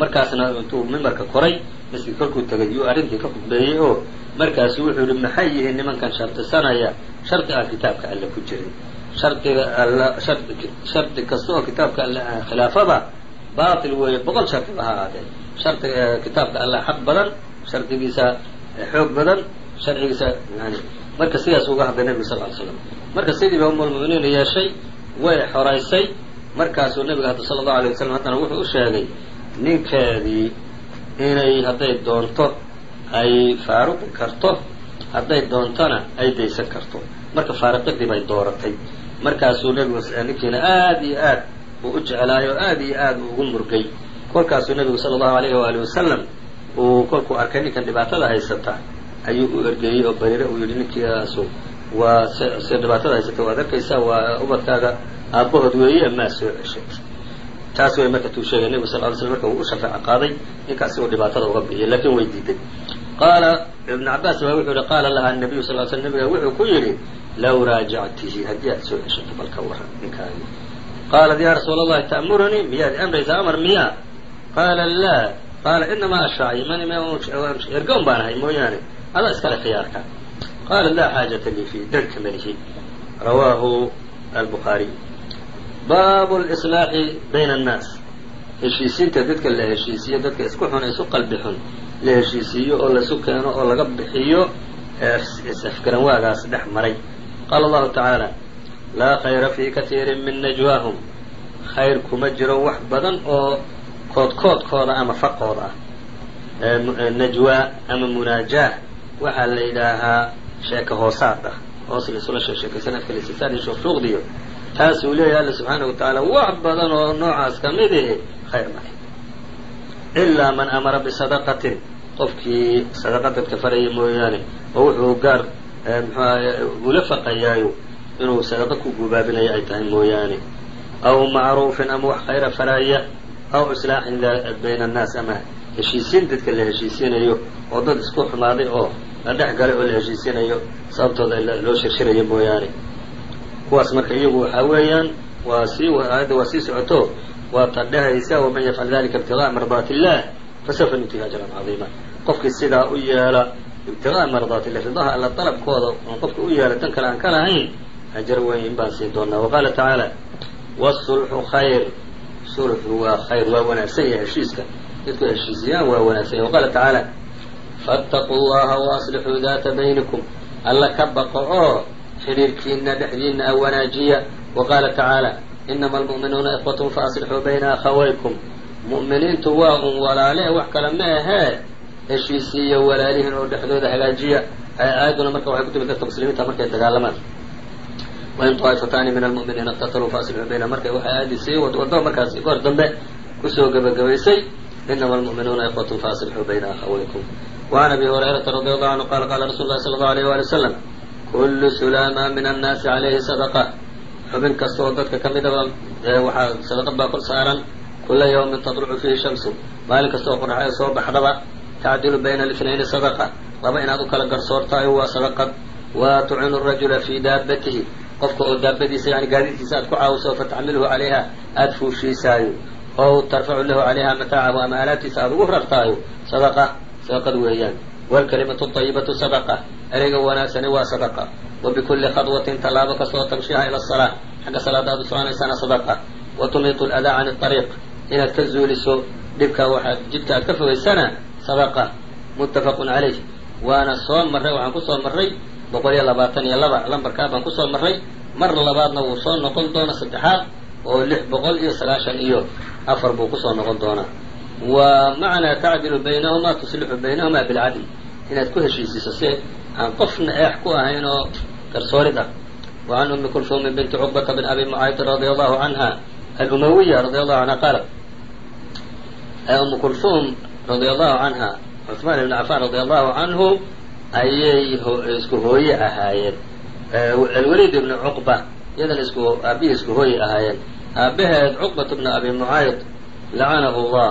Markaasna intuu mimbarka koray miskii kolkuu tegay yuu arrintii ka khudbeeyey oo markaasu wuxuu yihi maxay yihiin nimankan shardisanaya shardi aan kitaabka alle ku jirin. Shardiga alla shardi kasta oo kitaabka alle aan khilaafaba baatil weeye boqol shardiba ha ahaadee shardiga kitaabka alle xaq badan shardigiisa xoog badan sharcigiisa yani marka sidaas uga hadlay nebigu sal ly slam marka sidiiba umulmu'miniin yeeshay way xoraysay markaasuu nebiga hadda sala allahu alay wasalam haddana wuxuu u sheegay ninkeedii inay hadday doonto ay faaruqi karto hadday doontona ay daysan karto. Marka faariqidii bay dooratay. Markaasuu nebigu ninkiina aad iyo aad uu u jeclaayo oo aad iyo aad uu ugu murgay. Kolkaasuu nebigu sala allahu alayhi waali wasalam uu kolkuu arkay ninkan dhibaatada haysata ayuu u ergeeyey oo bariire uu yidhi ninkaasu waa se dhibaatada haysata waad arkaysaa waa ubadkaaga aabbahood weeye maa soo ceshay. Taas way marka tuu sheegay nebigu sal ly slam marka uu u shafeeco qaaday ninkaasi uu dhibaatada uga bixiyay laakiin way diiday qaala ibnu cabaas baa wuxuu yihi qaala laha nabiyu sal sl nabiga wuxuu ku yidhi low raajactihi haddii aad soo ceshato balka waran ninkaagi. Qaalat ya rasuula allahi ta'muranii miyaad amraysaa amar miyaa? Qaala laa. Qaala inamaa ashaaci man ergoon baan ahay mooyaane. Adaa iskale khiyaarka qaala laa xaajata lii fii danka malihi rawaahu albukhaariy baabu lislaaxi bayna annaas heshiisiinta dadka la heshiisiyo dadka isku xun isu qalbi xun la heshiisiiyo oo laisu keeno oo laga bixiyo is-afgaran waagaas dhex maray qaala allahu tacaala laa khayra fii katiirin min najwaahum khayr kuma jiro wax badan oo koodkoodkooda ama faqooda ah najwaa ama munaajaah waxaa la yidhaahaa sheeka hoosaad ah hoos laisula sheekaysan afka lisisaan iyo shuuqshuuqdiyo taasuu leeyahay alla subxaana wa tacaala wax badan oo noocaas ka mid ihi khayr male ilaa man amara bisadaqatin qofkii sadaqa dadka faraya mooyaane oo wuxuu gaar mxuaha ula faqayaayo inuu sadaqa ku gubaabinayo ay tahay mooyaane aw macruufin ama wax khayra faraya aw islaaxin bayna annaas ama heshiisiin dadka la heshiisiinayo oo dad isku xumaaday oo la dhex galay oo la heshiisiinayo sababtooda loo shirshirayo mooyaane. Kuwaas marka iyagu waxaa weeyaan waa sii aayadda waa sii socoto waa ta dhehaysa waman yafcal dalika ibtiga'a mardaati illah fasawfa nutihi ajran cadiima qofkii sidaa u yeela ibtiga'a mardaati illah ridaha alla dalabkooda oon qofka u yeela dan kale aan ka lahayn ajar weyn baan siin doonaa waqaala tacaala wsulxu khayr. Sulxu waa khayr waa wanaagsan yahay heshiiska. Dadku heshiisiyaan waa wanaagsan yahay. Waqaala tacaala faataquu llaha waaslixuu daata baynikum alla ka baqo oo xidhiirkiina dhexdiina a wanaajiya waqaala tacaala inama almu'minuuna ikhwatun faaslixuu bayna akhawaykum mu'miniintu waa un walaalee wax kale ma ahee heshiisiiya walaalihiin oo dhexdooda hagaajiya aayadduna marka waxay ku timid dadka muslimiinta markay dagaalamaan wain طaa'ifataani min almu'miniina اqtataluu faaslixuu bayna markay waxay aayaddii sii wadwado markaas goor dambe ku soo gebagabaysay inama almu'minuuna ikhwatun faaslixuu bayna akhawaykum وعn abi هurayrata radi allahu canhu qala qala rasul lahi sala allahu alayh wali wasalam kullu sulaama min annaasi calayhi sadaqa xubin kasta oo dadka ka midaba waxaa sadaqad baa kor saaran kula yawmin tadlucu fiihi shamsu maalin kasta oo qoraxda soo baxdaba tacdilu bayna اlitnayni sadaqa laba inaad u kala garsoortaayo waa sadaqad wa tucinu rajula fii daabatihi qofka oo daabadiisa yani gaadiidkiisa aad ku caawiso fatacmilhu calayha aada fuushiisaayo ow tarfacu lahu calayha mataacahu ama alaabtiisa aada ugu rartaayo sadaqa sadaqad weeyaan waalkalimatu ayibatu sadaqa ereyga wanaagsani waa sadaqa wa bikulli khadwatin tallaabo kastoo tamshiha ila asalaa xagga salaada aad u soconaysana sadaqa wa tumiitu aladaa cani ariiq inaad ka zuuliso dhibkaa waxaad jidka aad ka fogaysana sadaqa muttafaqun calayh waana soo marray waxaan ku soo marray boqol iyo labaatan iyo laba lambarkaa baan ku soo marray mar labaadna wuu soo noqon doona saddexaad oo lix boqol iyo sagaashan iyo afar buu ku soo noqon doonaa wa macnaa tacdilu baynahumaa tuslixu baynahumaa bilcadl inaad ku heshiisiiso si aan qofna eex ku ahayn oo garsoorid ah wa can umi kulfuumi binti cuqbata bin abi mucayd radia allahu canha alumawiya radia allahu canha qaalat umu kulfuum radia allahu canha cuثmaan ibn cafaan radia allahu canhu ayay isku hooye ahaayeen alwaliid ibnu cuqba iyadana isku aabihii isku hooye ahaayeen aabaheed cuqbat bna abi mucayd lacanahu llah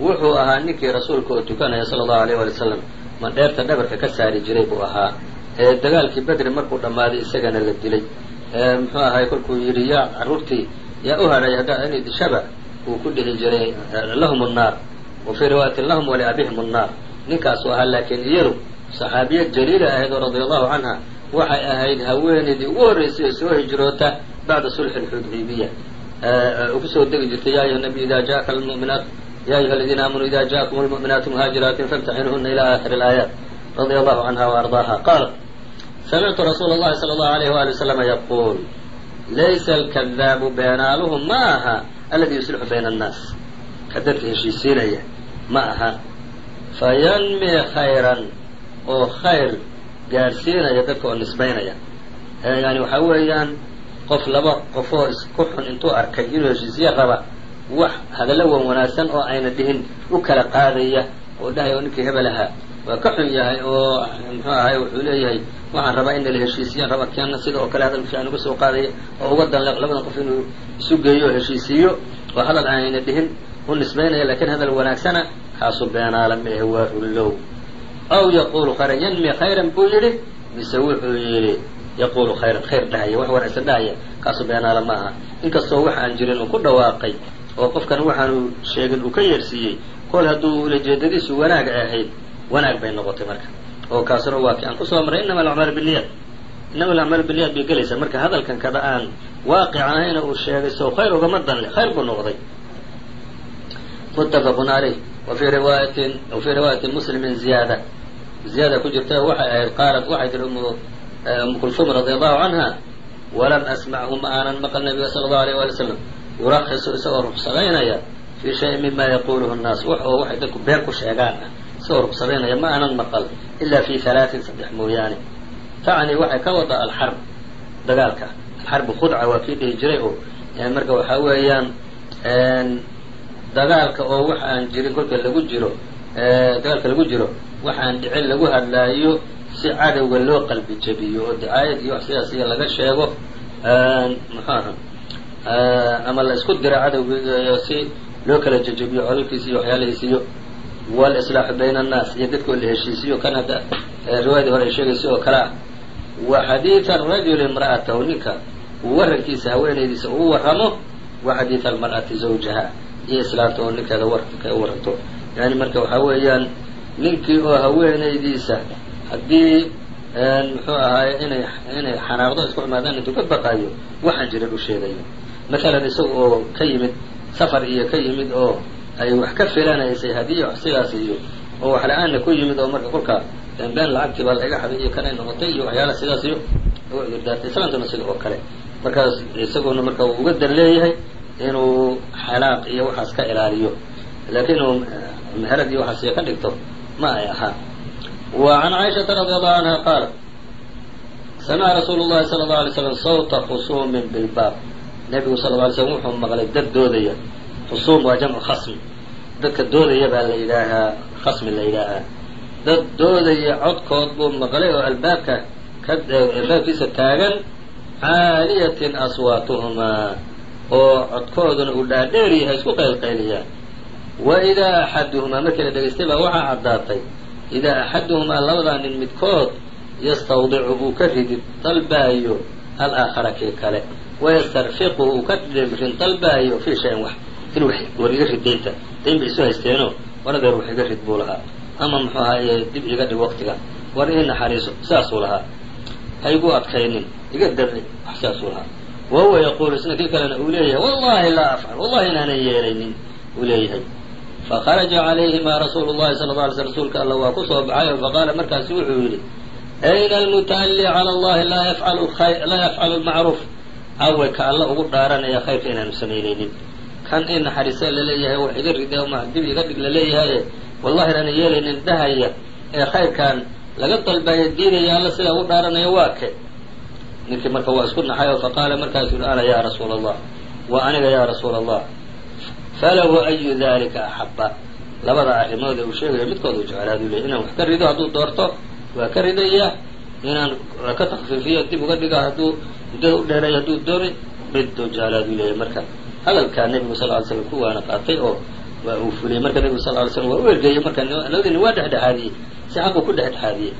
wuxuu ahaa ninkii rasuulka oo tukanaya sala allahu alayh wali wasalam mandheerta dhabarka ka saari jiray buu ahaa. Ee dagaalkii bedri markuu dhammaaday isagana la dilay. Muxuu ahay kolkuu yidhi yaa carruurtii yaa u hadhay haddaa inay dishaba uu ku dhihi jiray lahum nnaar wa fii riwaayatin lahum waliabihim nnaar ninkaasuu ahaa laakiin iyadu saxaabiyad jaliila ahayd oo radia allahu canha waxay ahayd haweenaydii ugu horraysay oo soo hijroota bacda sulxi lxudaybiya ku soo degi jirtay ya ayuha nabiy ida jaaka lmuminaat ya ayuha aladiina aamanuu ida jaakum lmu'minaatu muhaajiraatin famtaxinuhuna ila aakhiri alaayaat radia allahu canha waardaaha qaalat samictu rasuula اllahi salى allahu alayh wali waslama yaquul laysa alkadaabu beenaaluhu ma aha aladi yuslixu bayna annaas ka dadka heshiisiinaya ma aha fayanmi khayran oo khayr gaadhsiinaya dadka oo nisbaynaya yani waxaa weeyaan qof laba qofoo isku xun intuu arkay inuu heshiisiye raba wax hadallo wan wanaagsan oo ayna dhihin u kala qaadaya oo dhahay oo ninkii hebel ahaa. Waa ka xun yahay oo muxuu ahay wuxuu leeyahay waxaan rabaa in la heshiisiyan raba keena sida oo kale hadal fiican uga soo qaadaya oo uga danleeq labadan qof inuu isu geeyo oo heshiisiiyo oo hadal aanayna dhihin u nisbaynaya lakiin hadal wanaagsana kaasu beenaala ma ahe waa rullow aw yaqulu khayran yanmi khayran buu yidhi. Mise wuxuu yidhi yaqulu khayran khayr dhahaya wax wanaagsan dhahaya kaasu beenaala ma aha inkastoo wax aan jirin uu ku dhawaaqay oo qofkan waxaanu sheegin uu ka yeersiiyey kol hadduu ulajeedadiisu wanaag ahayd wanaag bay noqotay marka. Oo kaasuna waa ki aan ku soo marray inama alacmaalu biniyad inama alacmaalu biniyad bay gelaysaa. Marka hadalkan kada aan waaqic ahayna uu sheegay sow khayr ugama danle khayr buu noqday. Muttafaqun caleyh wafii riwaayatin wafii riwaayati muslimin ziyaada. Ziyaada ku jirta waxay ahayd qaalat waxay tihi umu kulfum radi allahu canha walam asmachu ma aanan maqal nabiga sala allahu alayh wali wasalam yurakisu isagoo ruqsadaynaya fii shayin mima yaquluhu nnaas oo waxay dadku been ku sheegaan ah isagoo ruqsadaynaya ma aanan maqal ila fi halaatin saddex mooyaane. Tacni waxay ka wada alxarb dagaalka. Alxarbu khudca waa kii dhihi jiray oo marka waxaa weeyaan dagaalka oo wax aan jirin kolka lagu jiro dagaalka lagu jiro waxaan dhicin lagu hadlaayo si cadowga loo qalbi jabiyo oo dacaayad iyo wax sidaas iyo laga sheego muxuu aha ama la isku diro cadowga si loo kala jajabiyo codolkiisa iyo waxyaalihiisa iyo walislaaxu bayna annaas iyo dadka oo la heshiisiyo kan hadda riwaayadii hore ay sheegaysa oo kale ah wa xadiida arajuli imra'atahu ninka warankiisa haweenaydiisa uu waramo wa xadiida almar'ati zawjaha iyo islaamta oo ninkeeda war ka waranto yani marka waxaa weeyaan ninkii oo haweenaydiisa haddii muxuu ahaaye inay inay xanaaqdo isku xumaadaan intuu ka baqaayo waxaan jirin u sheegayo maalan isaga oo ka yimid safar iyo ka yimid oo ay wax ka filanaysay haddii wax sidaas iyo oo wax la'aanna ku yimid oo marka kolkaa been lacagtii baa la iga xaday iyo kanay noqotay iyo waxyaala sidaas iyo udurdaartay islaantuna sida oo kale markaas isaguna marka uu uga dan leeyahay inuu xalaaq iyo waxaas ka ilaaliyo laakiin uu meherad iyo waxaas iyo ka dhigto ma ay ahaa wa can caaishata radi allahu canha qaalat samica rasuulu llahi sala allau alay slam sawta khusuumin bilbaab nebigu sal alay slam wuxuu maqlay dad doodaya. Khusuum waa jamcu khasmi. Dadka doodaya baa la yidhaahaa khasmi la yidhaahaa. Dad doodaya codkood buu maqlay oo albaabka ka albaabkiisa taagan caaliyatin aswaatuhumaa oo codkooduna uu dhaadheer yahay isku qaylqayliyaan wa idaa axaduhumaa markii la dhegaystay baa waxaa caddaatay idaa axaduhumaa labadaa nin midkood yastawdicu uu ka ridid dalbaayo alaakhara kii kale wayastarfiqu uu ka dhimrin dalbaayo fii shayin wax inuu war iga rid daynta dayn bay isu haysteenoo war adeer wax iga rid buu lahaa ama muxuu ahaaye dib iga dhig waqtiga war ii naxariiso saasuu lahaa ha igu adkaynin iga dabci wax saasuu lahaa wa huwa yaquulu isna kii kalena uu leeyahay wallahi laa afcal wallahi inaanan yeelaynin uu leeyahay fakharaja calayhimaa rasuulu llahi sala la alay sl rasuulka alla waa ku soo baxay oo faqaala markaasu wuxuu yidhi ayna almuta'alli cala allahi laa yafcalu lmacruuf awe ka alla ugu dhaaranaya khayrka inaanu samaynaynin kan in naxariisa la leeyahay wax iga rida ma dib iga dhig laleeyahaye wallahi inaana yeelaynin dhahaya ee khayrkan laga dalbaya diidaya alla sidaa ugu dhaaranaya waa ke ninkii marka waa isku naxay oo faqaala markaasuu ana yaa rasuula allah wa aniga yaa rasuula allah falahu ayu dalika axaba labada arrimood ee uu sheegayo midkood uu jeclaaduu leey inaan wax ka rido hadduu doorto waa ka ridaya inaan ka takfiifiyo dib uga dhiga hadduu muddada u dheeray hadduu dooni miduu jeclaaduu leeyahy marka hadalkaa nebigu sal ly slam ku waana qaatay oo waa uu fuliyey marka nebigu sal ly slam waa u ergeeyey marka labadii nin waa dhexdhexaadiyey si xaquu ku dhexdhexaadiyey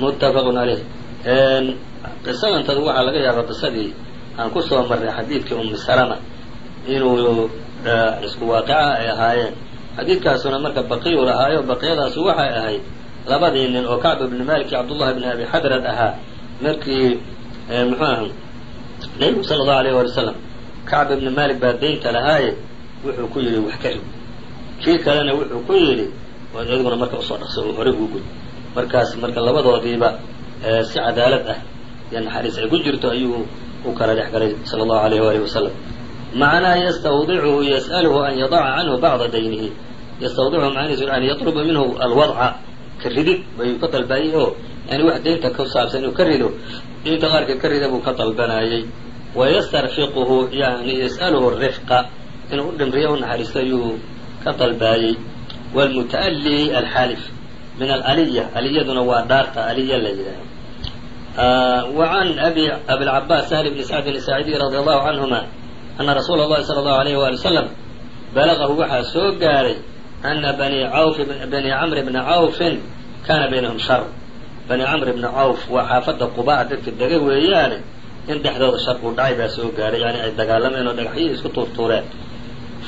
muttafaqun caleyh qisadantadu waxaa laga yaabaa qisadii aan ku soo marray xadiidkii ummi salama inuu isku waaqica ay ahaayeen xadiidkaasuna marka baqiyu lahaayo baqiyadaasu waxay ahayd labadii nin oo kacb ibni malik iyo cabdullahi bni abi xadrad ahaa markii muxuu aha nebigu sala allahu alayh wali wasalam kacb ibni malik baa daynta lahaaye wuxuu ku yidhi wax ka rid kii kalena wuxuu ku yidhi adiguna marka u soo dhaqso oo horey uu gud. Markaas marka labadoodiiba si cadaalad ah iyo naxariis ay ku jirto ayuu u kala dhex galay sala allahu alayh waalih wasalam macnaha yastawdicuhu yas'aluhu an yadaca canhu bacda daynihi. Yastawdicuhu macnihiisu an yatluba minhu alwadca ka ridid bayuu ka dalbaayey oo yani wax deynta ku saabsan inuu ka rido. Deynta qaarkeed ka rida buu ka dalbanayay. Wayastarfiquhu yani yas'aluhu rifqa. Inuu u u naxariisto ayuu ka dalbaayey wlmuta'alii alxaalif min alaliya aliyaduna waa dhaarta aliya la yidhaaho ah, wa abi abilcabaas sahl bni sacdin saaciidiy radi allahu canhuma ana rasuula اllahi salى allahu alayh wali wasalam balagahu waxaa soo gaaray ana bani camri bna cawfin kaana baynahum shar bani camr bna cawf waa xaafadda qubaa dadka dega weeyaane in dhexdooda shar uu dhacay baa soo gaadhay yani ay dagaalameen oo dhagaxyii isku tuurtuureen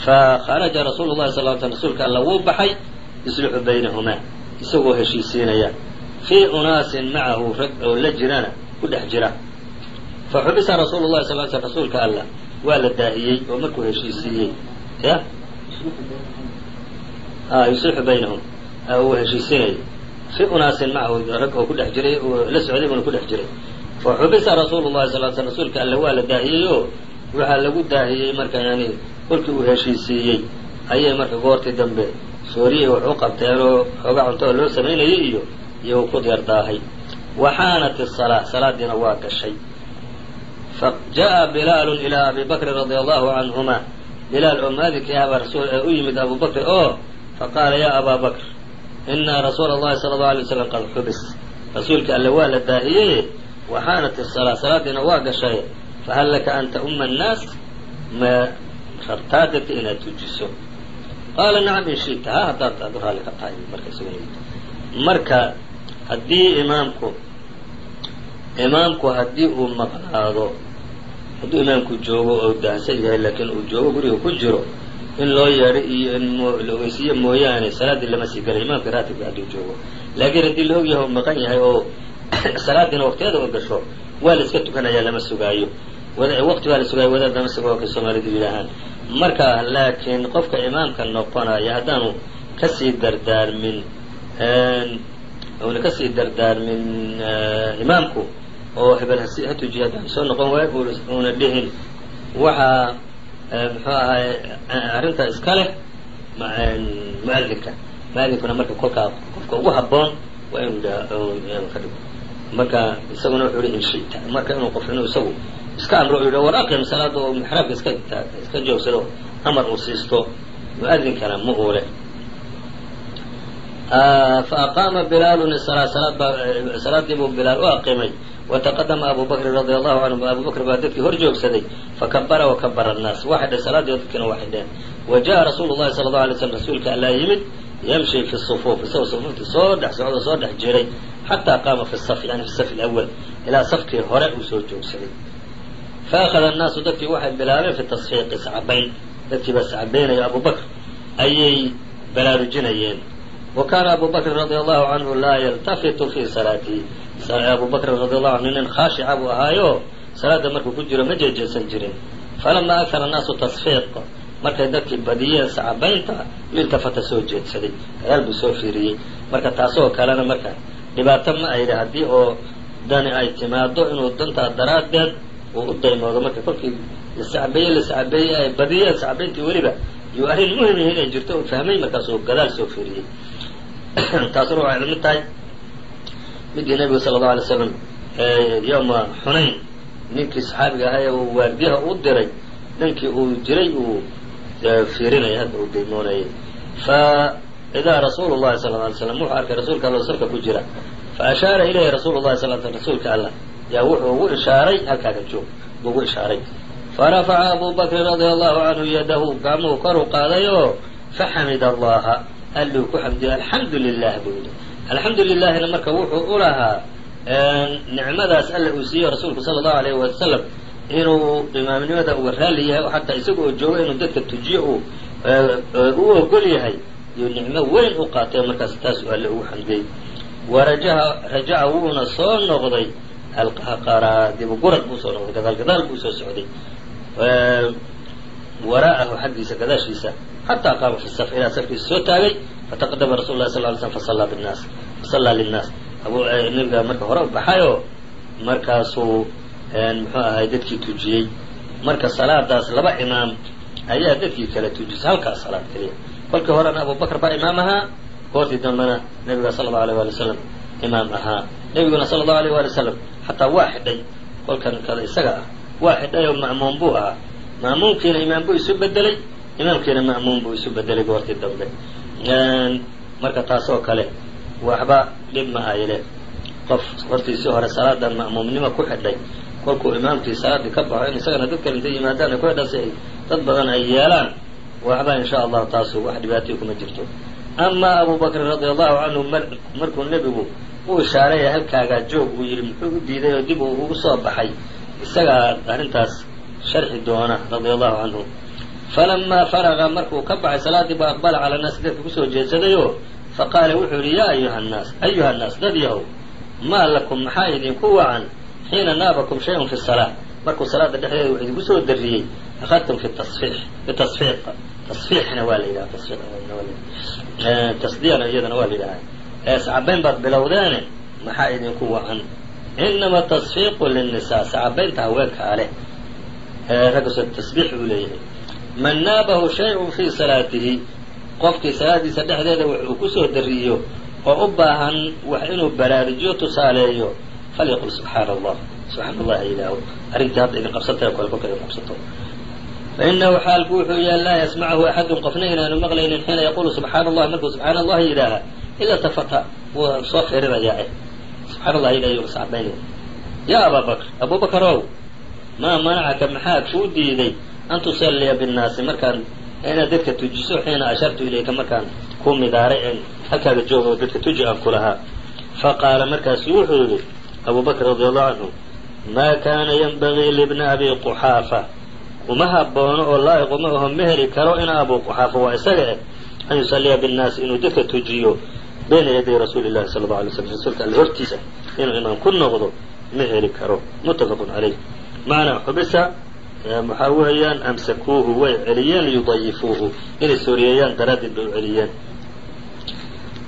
fa kharaja rasuulu llahi sal l sl rasuulka alla wuu baxay yusluxu baynahumaa isagoo heshiisiinaya fii unaasin macahu rag oo la jirana ku dhex jira fa xubisa rasuulu llahi sal l sl rasuulka alla waa la daahiyey oo markuu heshiisiiyey Ah, yusulxu baynahum. Ah, uu heshiisinayay fi unaasin macahu rag oo ku jiray la socday uuna kudhex jiray. Faxubisa rasuulu llahi sal sl rasuulka alle waa la daahiyey oo waxaa lagu daahiyey marka yani kolkii uu heshiisiiyey ayay marka goortii dambe suuriya wax u qabteenoo xooga cunto loo samaynayay iyo iyo ku diyar daahay. Waxaanat isalaa salaadiina waa gashay. Fajaa bilaalu ilaa abi bakrin radia allahu canhuma bilaal oo maadinkii ahbaa rasuul ee u yimid abubakri oo faqaala ya abaa bakr ina rasuula allahi sala allau alay waslam qad xubis rasuulka alle waa la daahiyey waxaanat isalaa salaadiina waa gashay fahal laka anta ta'umma annaas ma rabtaa dadka inaad tujiso qaala nacam in shiita ha haddaad aad u ka tahay marka isaguna marka haddii imaamku imaamku haddii uu maqnaado hadduu imaamku joogo oo daahsan yahay laakiin uu joogo guriga ku jiro in loo yeedho iyo in la ogeysiiyo mooyaane salaaddii lama sii galay imaamka raatibka hadduu joogo. Laakiin haddii la og yahay oo maqan yahay oo salaadiina waqtigeeda oo gasho waa la iska tukanayaa lama sugaayo. Waqti baa la sugaayo wadaad lama suga waa kay soomaalidu yidhaahaan marka laakiin qofka imaamka noqonaya haddaanu ka sii dardaarmin una ka sii dardaarmin imaamku oo hebel ha tujiya haddaan soo noqon waayo una dhihin waxaa muxuu ahaay arrintaa iska leh muadinka muadinkuna marka kolkaa qofka ugu haboon waa inu ka dhigo. Marka isaguna wuxuu hi inshita marka inuu qof inuu isagu iska amro yidha war aqim salaada oo mixraabka iska iska joogsado amar uu siisto muadinkana ma uu leh faaqaama bilaalun isalaa salaadii buu bilaal u aqimay wataqadama abu bakrin radia allahu canhu abu bakr baa dadkii hor joogsaday fakabara wakabara annaas waa xidhay salaadii dadkiina waa xidheen wa jaءa rasuulu llahi sala allau alay slam rasuulka allaa yimid yamshi fi sufuuf isagoo sufuuftii soo dhex socdo soo dhex jiray xataa qaama fi saf yani fi safi lawal ilaa safkii hore uu soo joogsaday faأkhada annaasu dadkii waxay bilaabeen fi tasfiiqi sacbayn dadkii baa sacbaynaya abu bakr ayay baraarujinayeen wa kaana abu bakrin radia allahu canhu laa yaltafitu fi salaatihi abu bakrin radi allahu canhu nin khaashica buu ahaayo salaada markuu ku jiro ma jeejeesan jirin falamaa akara annaasu tasfiiq markay dadkii badiyeen sacabaynta iltafata soo jeedsaday gadaal buu soo fiiriyey marka taasoo kalena marka dhibaato ma ayidhi haddii oo dani ay timaado inuu dantaa daraaddeed uu u daymoodo marka kolkii lasacbeeye lasacbeeye ay badiyeen sacabayntii weliba yuu arrin muhiim yihi inay jirto uu fahmay markaasuu gadaal soo fiiriyey taasuna waxay la mid tahay midii nebigu sala allau alay slam yowma xunayn ninkii saxaabiga ahaa ee waardiyaha u diray dhankii uu jiray uu fiirinaya hadda uu daymoonayay fa idaa rasuulu llahi sala alay slam wuxuu arkay rasuulka alla salka ku jira. Fa ashaara ilayhi rasuulu llahi sal sl rasuulka allah yaa wuxuu ugu ishaaray halkaaga joog buu ugu ishaaray. Farafaca abu bakrin radia allahu canhu yadahu gacmuhu kor u qaaday oo faxamida allaha alluu ku xamdiyo alxamdu lilah buu yidhi. Alxamdu lilahina marka wuxuu u lahaa nicmadaas alla uu siiyo rasuulku sala allahu alayhi wasalam inuu imaamnimada uga raali yahay oo xataa isaga oo jooga inuu dadka tujiyo uu u ogol yahay. Yuu nicmo weyn u qaatay markaas taasuu alle ugu xamdiyey. Warajaha rajaca wuuna soo noqday alqahqara dibugurad buu soo noqday gadaal gadaal buu soo socday. Waraa'ahu xaggiisa gadaashiisa xataa qaama fi saf ilaa safkiisa soo taagay fataqadama rasul lah sal ly slm fasallaa binaas fasallaa linnaas abu nabiga marka hore u baxayoo markaasuu muxuu ahay dadkii tujiyey marka salaadaas laba imaam ayaa dadkii kala tujisay halkaas salaad keliya kolkii horena abu bakr baa imaam ahaa goortii dambena nabiga sala allau alيyh wali wasalam imaam ahaa nebiguna sala allahu alيyh wali wasalam xataa waa xidhay kolkan kada isaga ah waa xidhay oo ma'muum buu ahaa ma'muumkiina imaam buu isu bedelay imaamkiina ma'muum buu isu bedelay goortii dambe. Marka taas oo kale waxba dhib ma ayle qof hortiisii hore salaadan ma'muumnimo ku xidhay kolkuu imaamkii salaaddii ka baxo in isagana dad kale intay yimaadaan ku xidhaan si ay dad badan ay yeelaan waxba in sha allahu taasu wax dhibaatayo kuma jirto. Amaa abu bakrin radia allahu canhu markuu nebigu u ishaareeya halkaagaa joog uu yidhi muxuu u diiday oo dib uu ugu soo baxay? Isagaa arrintaas sharxi doona radia allahu canhu falamaa faraga markuu ka baxay salaaddii ba aqbala cala naasi dadka ku soo jeedsadayo faqaala wuxuu yidhi yaa ayuha nnaas ayuha nnaas dad yahow maa lakum maxaa idinku wacan xiina naabakum shay-un fi salaa markuu salaada dhexdeeda wax idinku soo darriyey akhadtum fi tasfiix fi tasfiiq tasfiixna waa la yidhaha tasdiyana iyadana waa la yidhaha sacabayn baad bilowdeene maxaa idinku wacan inama tasfiiqu linnisaa sacabaynta haweenkaa leh raggaso tasbiix uu leeyahay man naabahu shay-un fii salaatihi qofkii salaadiisa dhexdeeda wax uu ku soo dariyo oo u baahan wax inuu baraarujiyo tusaaleeyo falyaqul subxaana allah subxaana allah ilaahu. Arrintii hadda idin qabsantay kole kolka idin qabsato fainahu xaalku wuxuu yahay laa yasmachu axadun qofna inaanu maqlaynin xiina yaqulu subxaana allahi markuu subxaana allahi yidhaaha ila tafata wuu soo fiirinayaa eh. Subxaana allah ilahy sacabaynaya yaa abaa bakr abu bakr ow maa manacaka maxaa kuu diiday an tusalliya binnaasi markaan inaad dadka tujiso xiina ashartu ilayka markaan ku midaaray en halkaaga jooga oo dadka tuji aan ku lahaa faqaala markaasu wuxuu yidhi abu bakr radi allahu canhu maa kaana yanbagii libna abi quxaafa uma haboono oo laa'iq uma aho ma heli karo ina abu quxaafa waa isaga eh an yusalliya binnaasi inuu dadka tujiyo bayna yaday rasuuli llahi sala allau alay slam rasuulka alle hortiisa inuu imaam ku noqdo ma heli karo muttafaqun calayh macnaa xubisa waxaa weeyaan amsakuuhu way celiyeen liyudayifuuhu inay sooriyeeyaan daraaddeed bay u celiyeen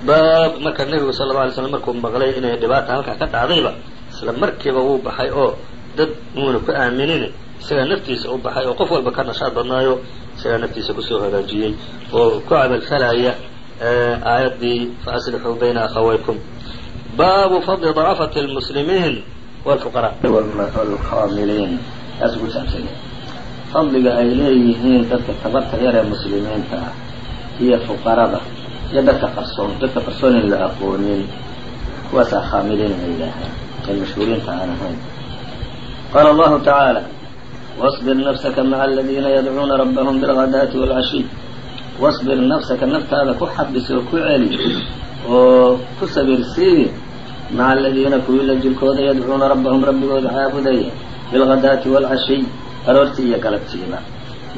baab marka nebigu sal lla alay slam markuu maqlay inay dhibaata halkaa ka dhacdayba isla markiiba wuu baxay oo dad muuna ku aaminin isagaa naftiisa u baxay oo qof walba ka nashaad badnaayo isagaa naftiisa ku soo hagaajiyey oo ku camalfalaya aayaddii faaslixuu bayna akhawaykum baabu fadli dacafati lmuslimiin wlfuqaraa wlkaamiliin taasuu ku saabsan yahay fadliga ay leeyihiin dadka tabarta yar ee muslimiinta ah iyo fuqarada iyo dadka qarsoon dadka qarsoon in la aqoonin kuwaasaa khaamiliin la yidhaahaa ee mashhuuriinta aan ahayn qaala allahu tacaala واصbir nafsaka maca aladiina yadcuuna rabbahum bilغadaati wاlcashiy واصbir nafsaka naftaada ku xabis oo ku celi oo ku sabirsii maca aladiina kuwii la jirkooda yadcuuna rabbahum rabbigooda caabudaya bilغadaati wاlcashiy aroortii iyo galabtiiba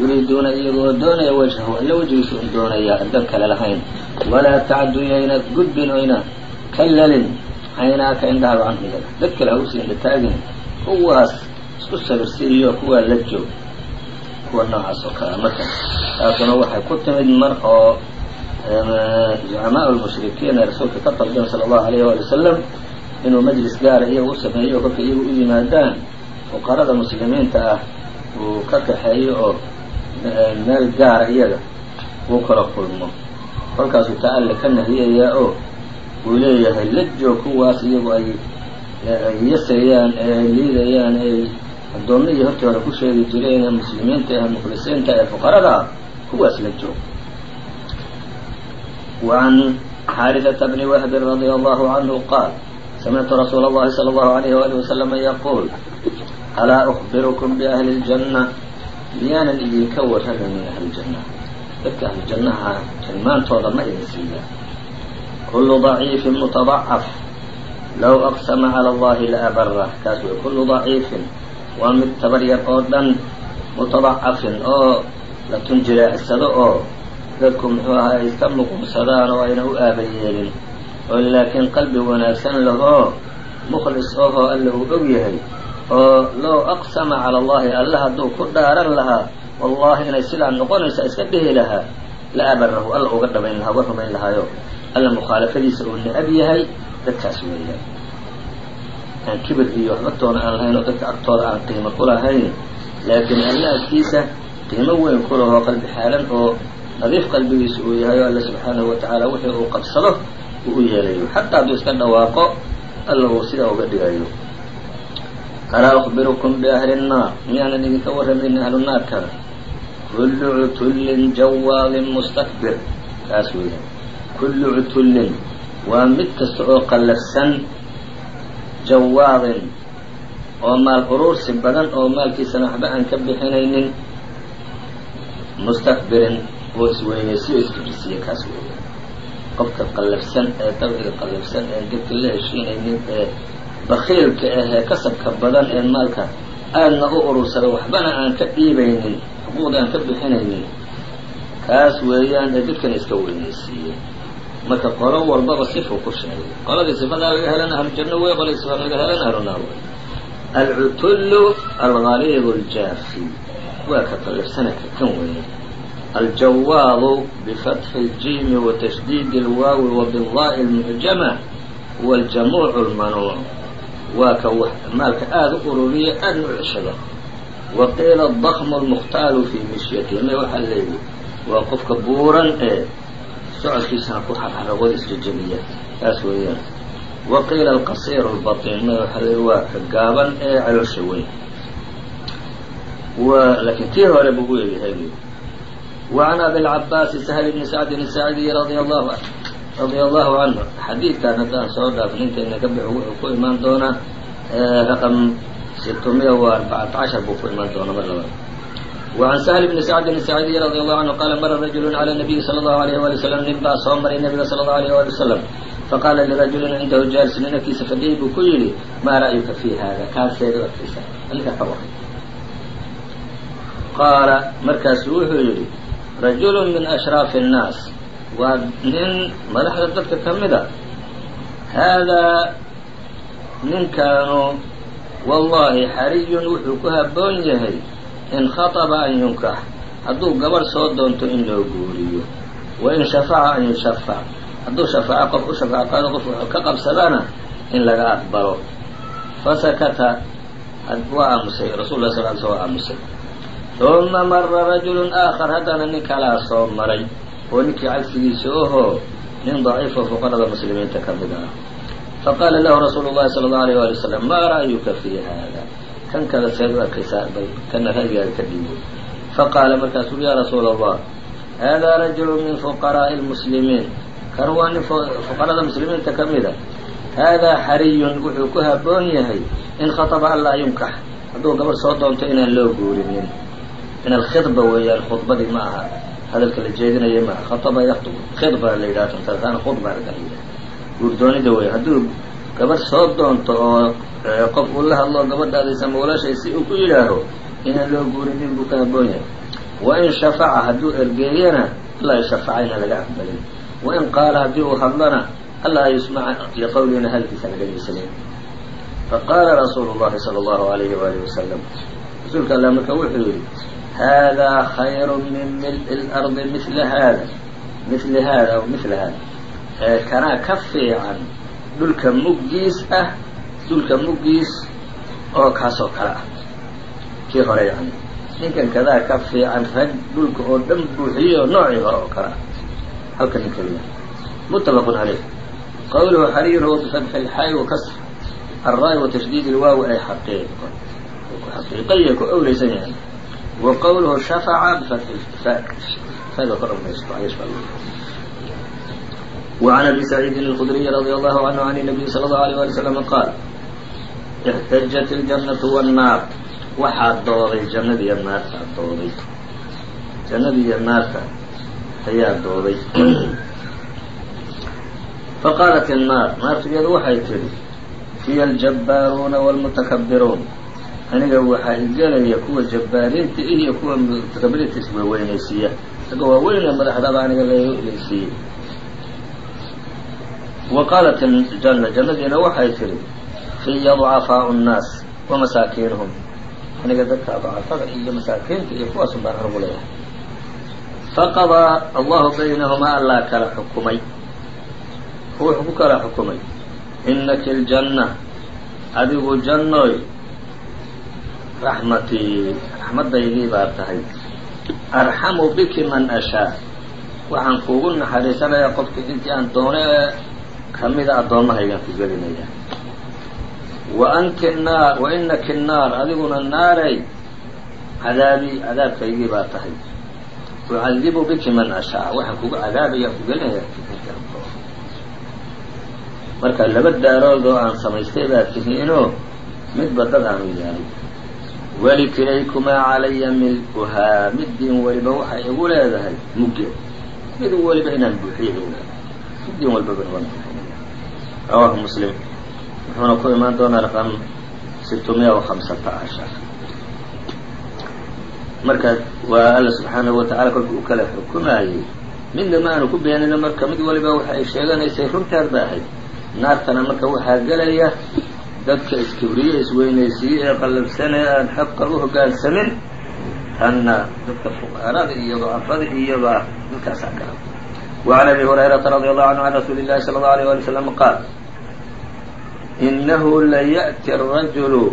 yuriiduuna iyagoo doonaya wajhahu alla wejigiisa un doonaya dan kale lahayn walaa tacdu yayna gudbin oyna ka lalin caynaaka indhahaga canhu iyaga dad kale hausi indha taagin kuwaas isku sabirsiiyo kuwaa la joog kuwa noocaas oo kale marka taasuna waxay ku timid mar oo zucamaa lmushrikiin ee rasuulka ka dalbeen sala allahu alayh waali wasalam inuu majlis gaara iyaga u sameeyo kolka iyagu u yimaadaan fuqarada muslimiinta ah uu ka kaxeeyo oo meel gaara iyaga uu kala kulmo kolkaasuu taa alle ka nahiyayaa oo uu leeyahay la joog kuwaas iyagu ay yasayaan ee liidayaan ay addoommadii hortii hore ku sheegi jireen ee muslimiinta ee mukhlisiinta ee fuqarada ah kuwaas la joog وعن xاaرثة بن وهب رضي الله عنه قال سمعت رsuuل اللhi صلى الله عليه وaلiه وسلم يقول alaa ukbirukum biahli ljanna miyaanan idinka warramayn ahljanna dadka ahlujannaha tilmaantooda ma idin siiya kullu daciifin mutadacaf low aqsama cala allahi laabarah kaas wey kullu daciifin waa mid tabaryar oo dhan mutadacafin oo la tunjilaacsado oo dadku muxuu ahaa iska muqumsadaan oo ayna u aaba yeelin oo laakiin qalbi wanaagsan lahoo mukhlis ahoo alla uu og yahay oo low aqsama cala allahi alla hadduu ku dhaaran lahaa wallahi inay sidaa noqonaysa iska dhihi lahaa la abarahu alla uga dhabayn lahaa uga rumayn lahaayo. Alla mukhaalafadiisa uu necab yahay dadkaas weeyaan aan kibir iyo waxba toona aan lahayn oo dadka agtooda aan qiimo ku lahayn laakiin alla agtiisa qiimo weyn ku lahoo qalbi xaalan oo nadiif qalbigiisa uu yahay oo alla subxaanahu watacaala wixii uu qabsado uu u yeelayo. Xataa hadduu iska dhawaaqo alla uu sidaa uga dhigayo alaa أخbirukum biأhli الnaar miyaanan idinka warramayn ahlu naarkana kullu cutullin jawaadin mustakbir kaas weeyaan kullu cutullin waa mid kasta oo qallafsan jawaadin oo maal uruursi badan oo maalkiisana waxba aan ka bixinaynin mustakbirin oo isweynaysiyo iskibirsiye kaas weeya qofka qallafsan ee dabciga qallafsan ee dadka la heshiinaynin ee bakiilka ahee kasabka badan ee maalka aadna u urursada waxbana aan ka dhiibaynin xuquuqda aan ka bixinaynin kaas weeyaan ee dadkana iska weynaysiiye marka qolo walbaba sifuu ku sheegay qoladii sifadaa laga helana ahlu janno wey qoladii sifada laga helana ahlu naar wey alcutullu algaliid ljaafi waa ka qallafsana ka kan weeye aljawaadu bifatxi اljiimi watashdiidi اlwaawi wabidaai اlmucjama huwa aljamuucu اlmanuuc waa ka maalka aada u ururiya aadna u ceshada wa qiila dakmu lmukhtaalu fii mishyatihi waxaa leeyihi waa qofka buuran ee socodkiisana ku xarxaraqooda iska jebiya weeyaan. Wa qiila alqasiiru lbatiin me waxaa leeyihi waa gaaban ee caloosha weyn. Wa laakiin kii hore buu u eeyahay wa can abi lcabaasi sahl bni sacdin saacidi radia allahu canhu radia allahu canhu xadiidkan haddaan soo dhaafin intayna ka bix wuxuu ku imaan doonaa eh, raqam sitomiya wa arbacat cashar buu ku imaan doonaa mar labaa wacan sahl bni sacdin saciidiy radi allahu canhu qaala mara rajulun cala nabiyi sala allahu alayh wali wasalam nin baa soo maray nabiga sala allahu alayh wali wasalam faqaala lirajulin cindahu jaalisin nin agtiisa fadhiyay buu ku yidhi maa ra'yuka fi haada kaanseeda u adkaysa aninka ka wahay qaala waa nin madaxda dadka ka mida haadaa ninkaanu wallahi xariyun wuxuu ku haboon yahay in khaطba an yunkax hadduu gabarh soo doonto in loo guuriyo. Wain shafaca an yushafac hadduu shafaaco qof u shafaaco qaado qof ka qabsadana in laga aqbalo. Fasakata waa aamusay. Rasul lah sal l sl aamusay. Uma mara rajulu aakhar haddana nin kalaa soo maray oo ninkii cagsigiisa ohoo nin daciifo fuqarada muslimiinta ka mid ah. Faqaala lahu rasuulu llahi sala allau alayh wali wasalam maa ra'yuka fi hada kan kada seed u arkaysaa bal kana ra'yigaaga ka dhiibo faqaala markaasuu ya rasuula allah hada rajulu min fuqaraa'i lmuslimiin? Kan waa nin fuqarada muslimiinta ka mida haadaa xariyun wuxuu ku haboon yahay in khaطba anlaa yunkax hadduu gabadh soo doonto inaan loo guurinin. In alkhidba weeyaan khudbadii ma aha hadalka la jeedinaya maaha khaطba yakطb khidba la yidhaha tantaana khudba laga yidhaha. Guurdoonida wey hadduu gabadh soo doonto oo qof uu la hadlo gabadhaadaysa mawlashay si uu ku yidhaaho inaan loo guurinin buu ka haboon yahay. Wain shafaca hadduu ergeeyana allaa yushafaca inaan laga aqbalin. Wain qaala haddii uu hadlana allaa yusmaca liqowlina hadalkiisa laga yeesanin. Faqaala rasuulu llahi sala allahu alayhi waalihi wasalam rasuulka allah marka wuxuu yidhi haadaa khayru min mil-i lardi mila haada mili haada aw mila haada kanaa ka fiican dhulka muggiis ah dhulka muggiis oo kaasoo kale ah kii hore yani ninkan kadaa ka fiican rag dhulka oo dhan buuxiye oo noocii hore oo kale ah halka nin keliya muttafaqun caleyh qawluhu xariyun huwa bifatxi ilxaayi wa kasr alraay wa tashdiid ilwaawi ay xaqiiq xaqiiqaya ku owleysan yahay wa qawluhu shafaca bifatxi fa fada kor maysto وعن أبي سعيد الخdري رضي الله عنه عن النبي صلى الله عليه ولي وسلم قال احتجت الجنة والناar waxaa dooday jannada iyo naartaa dooday jannada iyo naarta ayaa dooday faqaalat الnaar naartu iyadu waxay tidhi fiya الجabaaruuna والمتakabiruun aniga waxaa igelaya kuwa jabbaariinta ih iyo kuwa mutakabbiriinta isweweynaysiiya isaga waaweyne madaxdaaba aniga laysiiyey wa qaalat janna jannadiina waxay tihi fiya ducafaau nnaas wa masaakiinuhum aniga dadka dacafada iyo masaakiinta iyo kuwaasun baan anigu leeyahay. Faqadaa allahu baynahumaa allaa kala xukumay. Wuxuu ku kala xukumay inaki ljanna adigu jannoy raxmatii raxmadaydii baa tahay. Arxamu biki man ashaa. Waxaan kuugu naxariisanayaa qofkii intii aan doone ee kamida addoommahaygaan ku gelinaya wa anti naar wa inaki naar adiguna naaray. Cadaabii cadaabkaygii baa tahay. Ucadibu biki man ashaa. Waxaan kugu cadaabaya ku gelinaya marka laba daarood oo aan samaystay baa tihiinoo midba dad aanu yahay walikilaykumaa calaya milkuhaa middiin weliba waxay igu leedahay muggeed mid weliba inaan buuxiyo middiin walbaba rawaahu muslim. Wuxuuna ku imaan doonaa raqam sitmiya wa hamsata cashar marka waa alla subxaanahu watacaala kolka u kala xukumaayey midna ma aanu ku beenino marka mid waliba waxa ay sheeganaysay runtaad ba ahayd. Naartana marka waxaa gelaya dadka iskibriye isweynaysiiye ee qallabsanee aan xaqa u hogaansamin hanna dadka fuqaarada iyo dacafada iyoba dadkaasaa gala wacan abi hurayrata radi allahu canhu can rasuuli illahi sala allau alay wali slam qaal innahu layaأti arajulu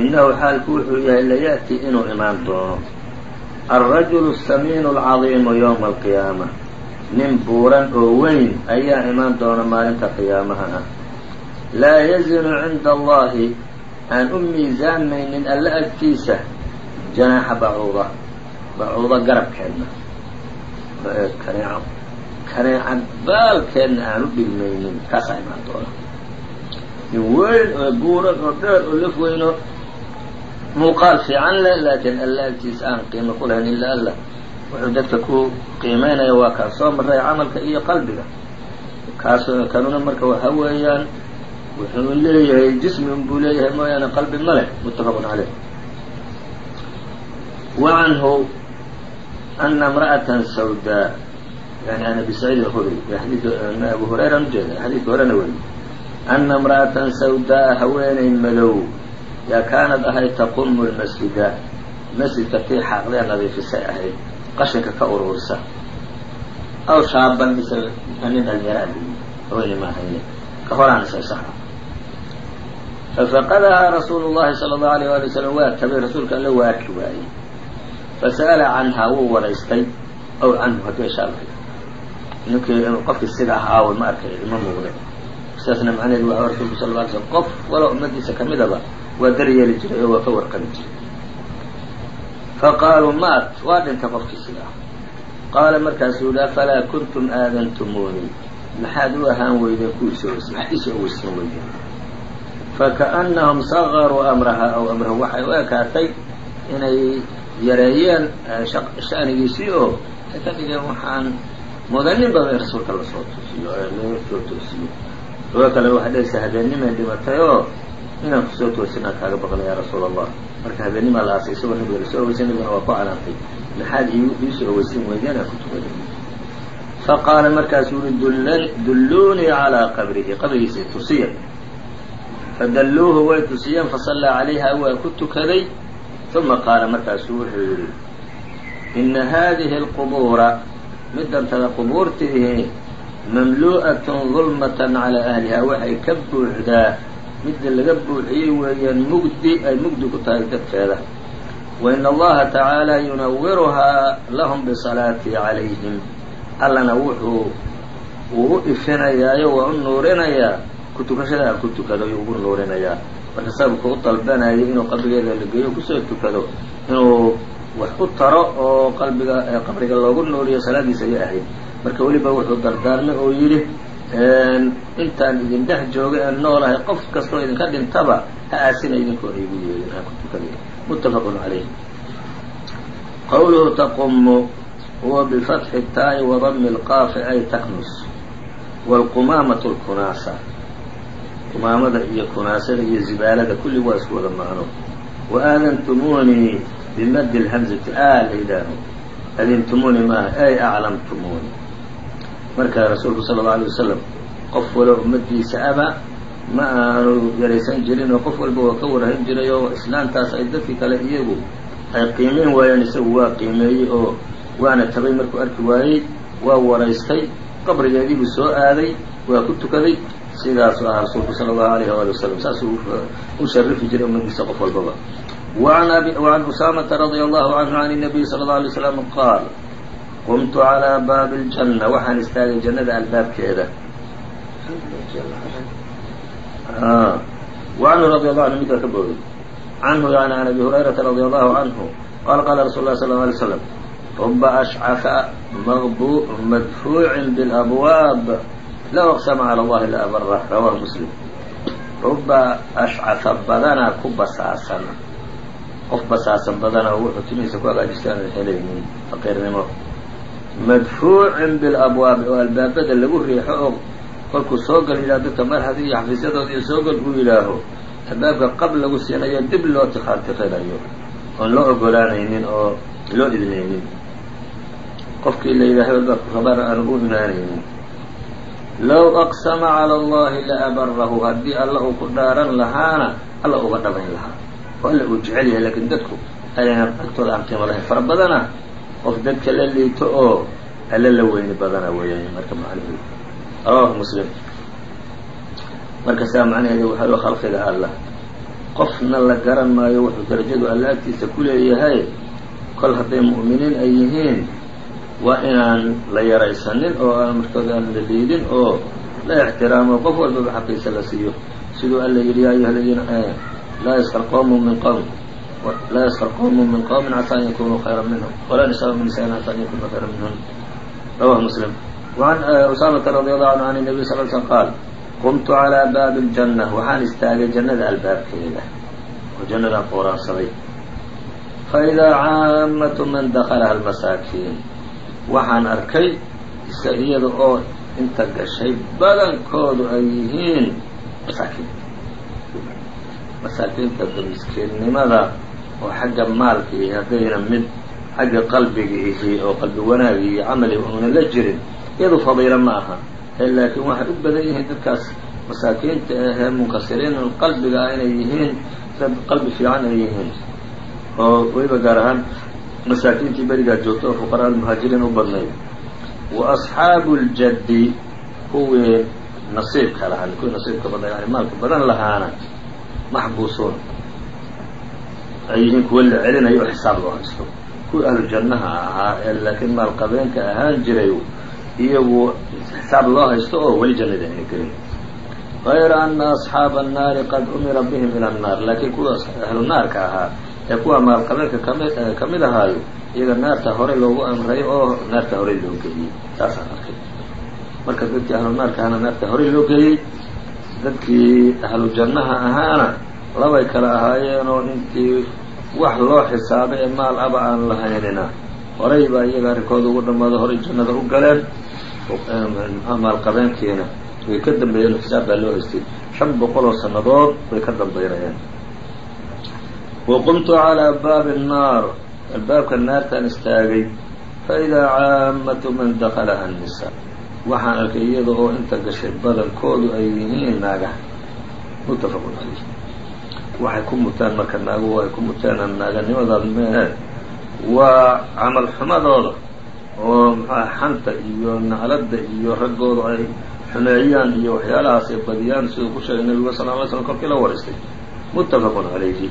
innahu xaalku wuxuu yahay layaأti inuu imaan doono. Alrajulu samiinu alcadiimu yowma alqiyaama nin buuran oo weyn ayaa imaan doona maalinta qiyaamaha laa yazinu cinda allahi aan u miisaanmaynin alla agtiisa janaaxa bacuuda bacuuda garabkeedna. Kaneeco kaneeca baalkeedna aan u dhigmaynin kaasaa imaan doona nin weyn oo buuran oo dheer oo laf weyno muuqaal fiican leh laakiin alla agtiisa aan qiimo ku lahayn ilaa alla. Wuxuu dadka ku qiimeynaya waa kaan soo maray camalka iyo qalbiga. Kaas kanuna marka waxa weeyaan wuxuu leeyahay jismi unbuu leeyahay mooyaane qalbi ma leh muttafaqun caleyh wa ana imra'atan sawdaa yani an abi saciid alkhudri xadiidka abu hurayra ujeeda xadiidka horena weli ana imra'atan sawdaa haweenay madow yaa kaanad ahayd taqumu lmasjida masjidka tii xaaqdee nadiifisay ahayd qashinka ka urursa. Aw shaaban mise nin dhalinyara haweeney ma ahayne ka horaan isaysaha fafaqadahaa rasuulu llahi sala allahu alayh wali wasalam waa tabay rasuulka alle waa arki waayey fasa'ala canhaa wuu waraystay aw canhu hadduu ishaalay ninkii qofkii sida ah aawa ma arkay ima muuqda sidaasna macnaheedu waa rasuulku sal la slam qof walo ummadiisa kamidaba waa daryeeli jiray oo waa ka warqabi jiray faqaaluu maat waa dhintay qofkii sida qaala markaasuu yihi afalaa kuntum aadantumuuni maxaad u ahaan weydeen kuwiisoo maxaad isoo weysan weydeen fakaأnahum sagaruu amraha aw amrahu waxay u ekaatay inay yareeyeen shanigiisii oo ay ka dhigeen waxaan mudaninbaba in rasuulka la soo laga soo toosiyo rugo kale waxay dhehaysaa habeennimay dhimatay oo inaan ku soo toosinaa kaaga baqna yaa rasuul allah marka habeenimaa la aasay isagoo nabiga la soo ogeysay nabigana waa ku canaantay maxaad iisoo ogeysin weydeen aan ku tukada faqaala markaasuu yuri dulluunii calىa qabrihi. Qabrigiisa tusiya fadalluuhu way tusiyeen fasallaa calayha waa ku tukaday uma qaala markaasuu wuxuu yidhi ina haadihi اlqubuura midantada qubuurtiihi mamlu'atun dulmatan calaa ahliha waxay ka buuxdaa midda laga buuxiyey weeyaan mugdi ay mugdi ku tahay dadkeeda wain allaha tacaala yunawiruhaa lahum bisalaatii calayhim allana wuxuu uu u ifinayaayo waa u nuurinayaa ku tukashada aan ku tukado ayuu ugu nuurinayaa marka sababka u dalbanayay inuu qabrigeeda la geeyo ku soo tukado. Inuu wax u taro oo qalbiga qabriga loogu nuuriyo salaadiisa ayay ahayd marka weliba wuxuu dardaarmay oo yidhi intaan idin dhex jooga ee noolahay qof kastoo idinka dhintaba ha aasina idinkoona igu yeelin. Ha ku tukada muttafaqun calayh. Qawluhu taqumu huwa bifatxi taa'i wadami lqaafi ay taknus waalqumaamatu lkunaasa qumaamada iyo kunaasada iyo zibaalada kulli waa isku wada macno wa aadantumunii bimadi lhamzati a la yidhaaho adintumunii maaha ay aclamtumuunii marka rasuulku sala allau alay wasalam qof walo ummadiisa aba ma aanu yaraysan jirin oo qof walba waa ka warhayn jiray oo islaantaas ay dadkii kale iyagu ay qiimeyn waayeen isagu waa qiimeeyey oo waana tabay markuu arki waayey waa waraystay qabrigeediibuu soo aaday waa ku tukaday sidaasu aha rasuulku sala allahu alayh waali wasalam saasuu u sharifi jiray umadiisa qof walbaba. Wacan usaamata radia allahu canhu can nabiy sala allau alay slam qaal qumtu calaa baabi aljanna waxaan istaagay jannada albaabkeeda. Ah. Wacanhu radi allahu anhu midkaa ka booday. Canhu yani can abi hurayrata radi allahu canhu qaala qaala rasul lah sala alay slam ruba ashcafa madfuucin bialabwaab low aqsama cala allahi la abarah rawahu muslim ruba ashcaa badanaa ku basaasan qof basaasan badanaa wuxuu timihiisa ku hagaajista aanu helaynin faqiirnimo madfuucin bilabwaabi oo albaabada lagu riixo oo kolkuu soo gal yidhaha dadka marhadi iyo xafiisyadooda iyo soo gal uu yidhaaho albaabka qab lagu siinayo dib loo tiqaantiqinayo oon loo ogolaanaynin oo loo idnaynin qofkii la yidhaahay walbaa rabaan aanu u imaanaynin low aqsama cala allahi la abarahu haddii alla uu ku dhaaran lahaana alla uga dhabayn lahaa. Oo alla uu jecel yahay lakiin dadku ayaan agtooda aan qiimo lahayn. Fara badana qof dadka la liito oo alla la weyni badana weeyaan marka macnuhu rawahu muslim. Marka saa macnaheeda waxaa khalqiga alla. Qofna la garan maayo wuxuu darajadu alla agtiisa ku leeyahay. Kol hadday mu'miniin ay yihiin waa inaan la yaraysanin oo aan markooda aan la liidin oo la ixtiraamo qof walbaba xaqiisa la siiyo. Siduu alla yihi ya ayuha ladiina laa yaskar qowmun min qowm laa yaskar qowmun min qowmin casaa an yakunuu khayra minhum walaa nisaau min nisaan casaa an yakunuu khayra minhum rawahu muslim. Waan cusaamata eh, radi allahu anhu an nabiy sal slm qaal qumtu calaa baabi ljanna waxaan istaagay jannada albaabkeeda. Oo jannadaan qooraansaday fa idaa caamatu man dakalaha almasaakiin waxaan arkay iska iyada oo inta gashay badankoodu ay yihiin masaakiin masaakiinta miskiinnimada oo xagga maalka iyo haddayna mid xagga qalbiga ihi oo qalbi wanaagi iyo camali una la jirin iyadu fadiilo ma aha. Laakiin waxay u badan yihiin dadkaas masaakiinta ahee munkasiriin qalbiga ah inay yihiin dad qalbi fiican ay yihiin. Oo weliba gaar ahaan masaakiintii berigaa joogta oo fuqaraa'a almuhaajiriin u badnayd wa asxaabu ljaddi kuwii nasiibka lahaa kuwii nasiibka badnaa yani maalka badan lahaana maxbuusuun ay kuwa la celinayo oo xisaab loo haysto. Kuwii ahlujannaha ahaa ee laakiin maal qabeenka ahaan jiray iyagu xisaab loo haysto oo weli jannada ayna gelin غayra ana asxaaba annaari qad umira bihim ila annaar laakiin kuwa ahlunaarka ahaa ee kuwa maalqabeenka kami ka mid ahaayo iyaga naarta hore loogu amray oo naarta hore loo geliyey. Saasaan arkay. Marka dadkii ahlu naarka ahna naarta horey loo geeyey dadkii ahlu jannaha ahaana labay kala ahaayeenoo intii wax loo xisaabay ee maal aba aan lahaynina. Horay baa iyaga arrinkooda ugu dhammaado horay jannada u galeen maalqabeenkiina way ka dambeeyeen xisaab baa loo haystay. Shan boqol oo sannadood bay ka dambaynayeen waqumtu calaa baabi annaar albaabka naartaan istaagay faidaa caamatu man dakalaha nisa waxaan arkay iyada oo inta gashay badankoodu ay yihiin naagaha muttafaqun caleyh waxay ku mutaan marka naaguhu ay ku mutaan naaganimadaad mee waa camal xumadooda oo muxuaha xanta iyo nacladda iyo raggooda ay xumeeyaan iyo waxyaalahaas ay badiyaan siduu ku sheegay nabiga sal ly slam kolkii la waristay muttafaqun calayhi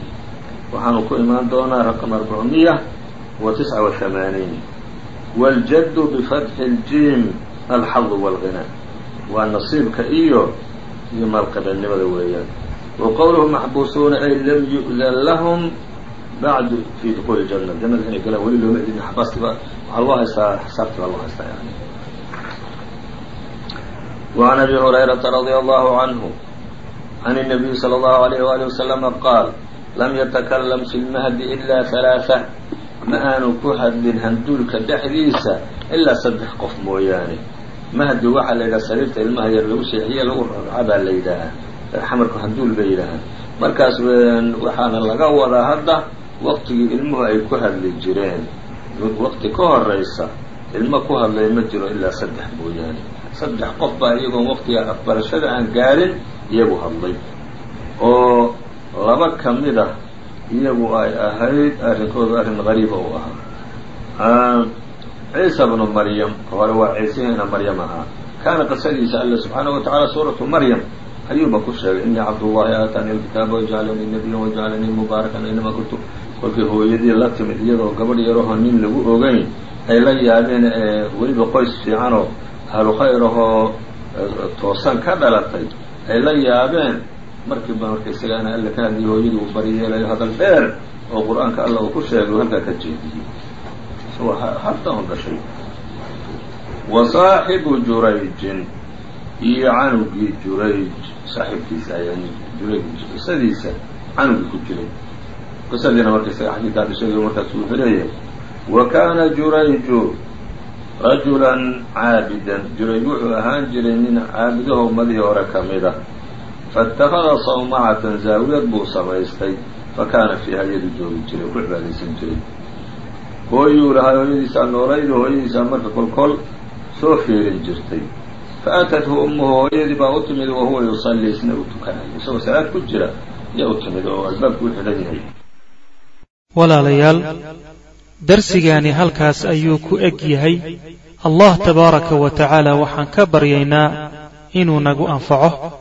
waxaanu ku imaan doonaa raqam arbacumiya wa tisca wa hamaaniin waljaddu bifatxi اljiim alxadu wاlghina waa nasiibka iyo iyo maalqabeennimada weeyaan wa qowluhu maxbuusuuna ay lam yu'dan lahum bacdu fi dukuuli janna jannada inay galaan weli looma idin xabaastiba waxaa loo haystaa xisaabti baa loo haystaa yani وعn أbي هريرة رضي الله عنه عن النبي صلى الله عليه وآله وسلم قاal lam yatakalam fi lmahdi ilaa halaaa ma aanu ku hadlin handuulka dhexdiisa ilaa saddex qof mooyaane mahdi waxaa la yidhaha sariirta ilmaha yar lagu seexiye lagu rarcabaa la yidhaahaa xamarku handuul bay yidhaahaa markaas waxaana laga wadaa hadda waqtigii ilmuhu ay ku hadli jireen waqti ka horeysa ilmo ku hadlay ma jiro ilaa saddex mooyaane saddex qof baa iyagoon waqtiga afbarashada aan gaarin iyagu hadlay oo laba ka mid ah iyagu ay ahayd arrinkoodu arrin qariiba uu ahaa. Ciisa bnu maryam hore waa ciisihiina maryam ahaa. Kaana qisadiisa alla subxaanahu wa tacala suuratu maryam. Ayuuba ku sheegay inii cabdullahi aataani alkitaaba wajacalanii nabiyan wajacalanii mubaarakan inamaa kuntu. Kolkii hooyadii la timid iyadoo gabadh yarahoo nin lagu ogeyn ay la yaabeen ee weliba qoys fiicanoo ahlu ahoo toosan ka dhalatay. Ay la yaabeen markiiba marka isagaana alla ka hadliyo hooyadii uu baryeelayo hadal dheer oo qur'aanka alla uu ku sheegay halkaa ka jeediyey. Isagoo on dhashay. Wa saaxibu jurayjin iyo canugii jurayj saaxiibkiisa yani jurayj qisadiisa canugii ku jiray. Qisadiina marka isaga xadiidka hadda sheegayo markaas wuxuu leeyahay wa kaana jurayju rajulan caabidan. Jurayj wuxuu ahaan jiray nin caabidaho ummadihii hore ka mid a faاtakada sawmacatan zaawiyad buu samaystay fakaana fiiha iyadu joogi jiray ku cibaadaysan jiray hooyuu lahaa hooyadiisaa noolaydu hooyadiisaa marka kolkol soo fiirin jirtay faatathu ummuhu hooyadii baa u timid wahuwa yusalli isna uu tukanayo isagoo salaad ku jira iya u timid oo albaabku u xidhan darsigaani halkaas ayuu ku eg yahay allah tabaaraka wa tacaala waxaan ka baryaynaa inuu nagu anfaco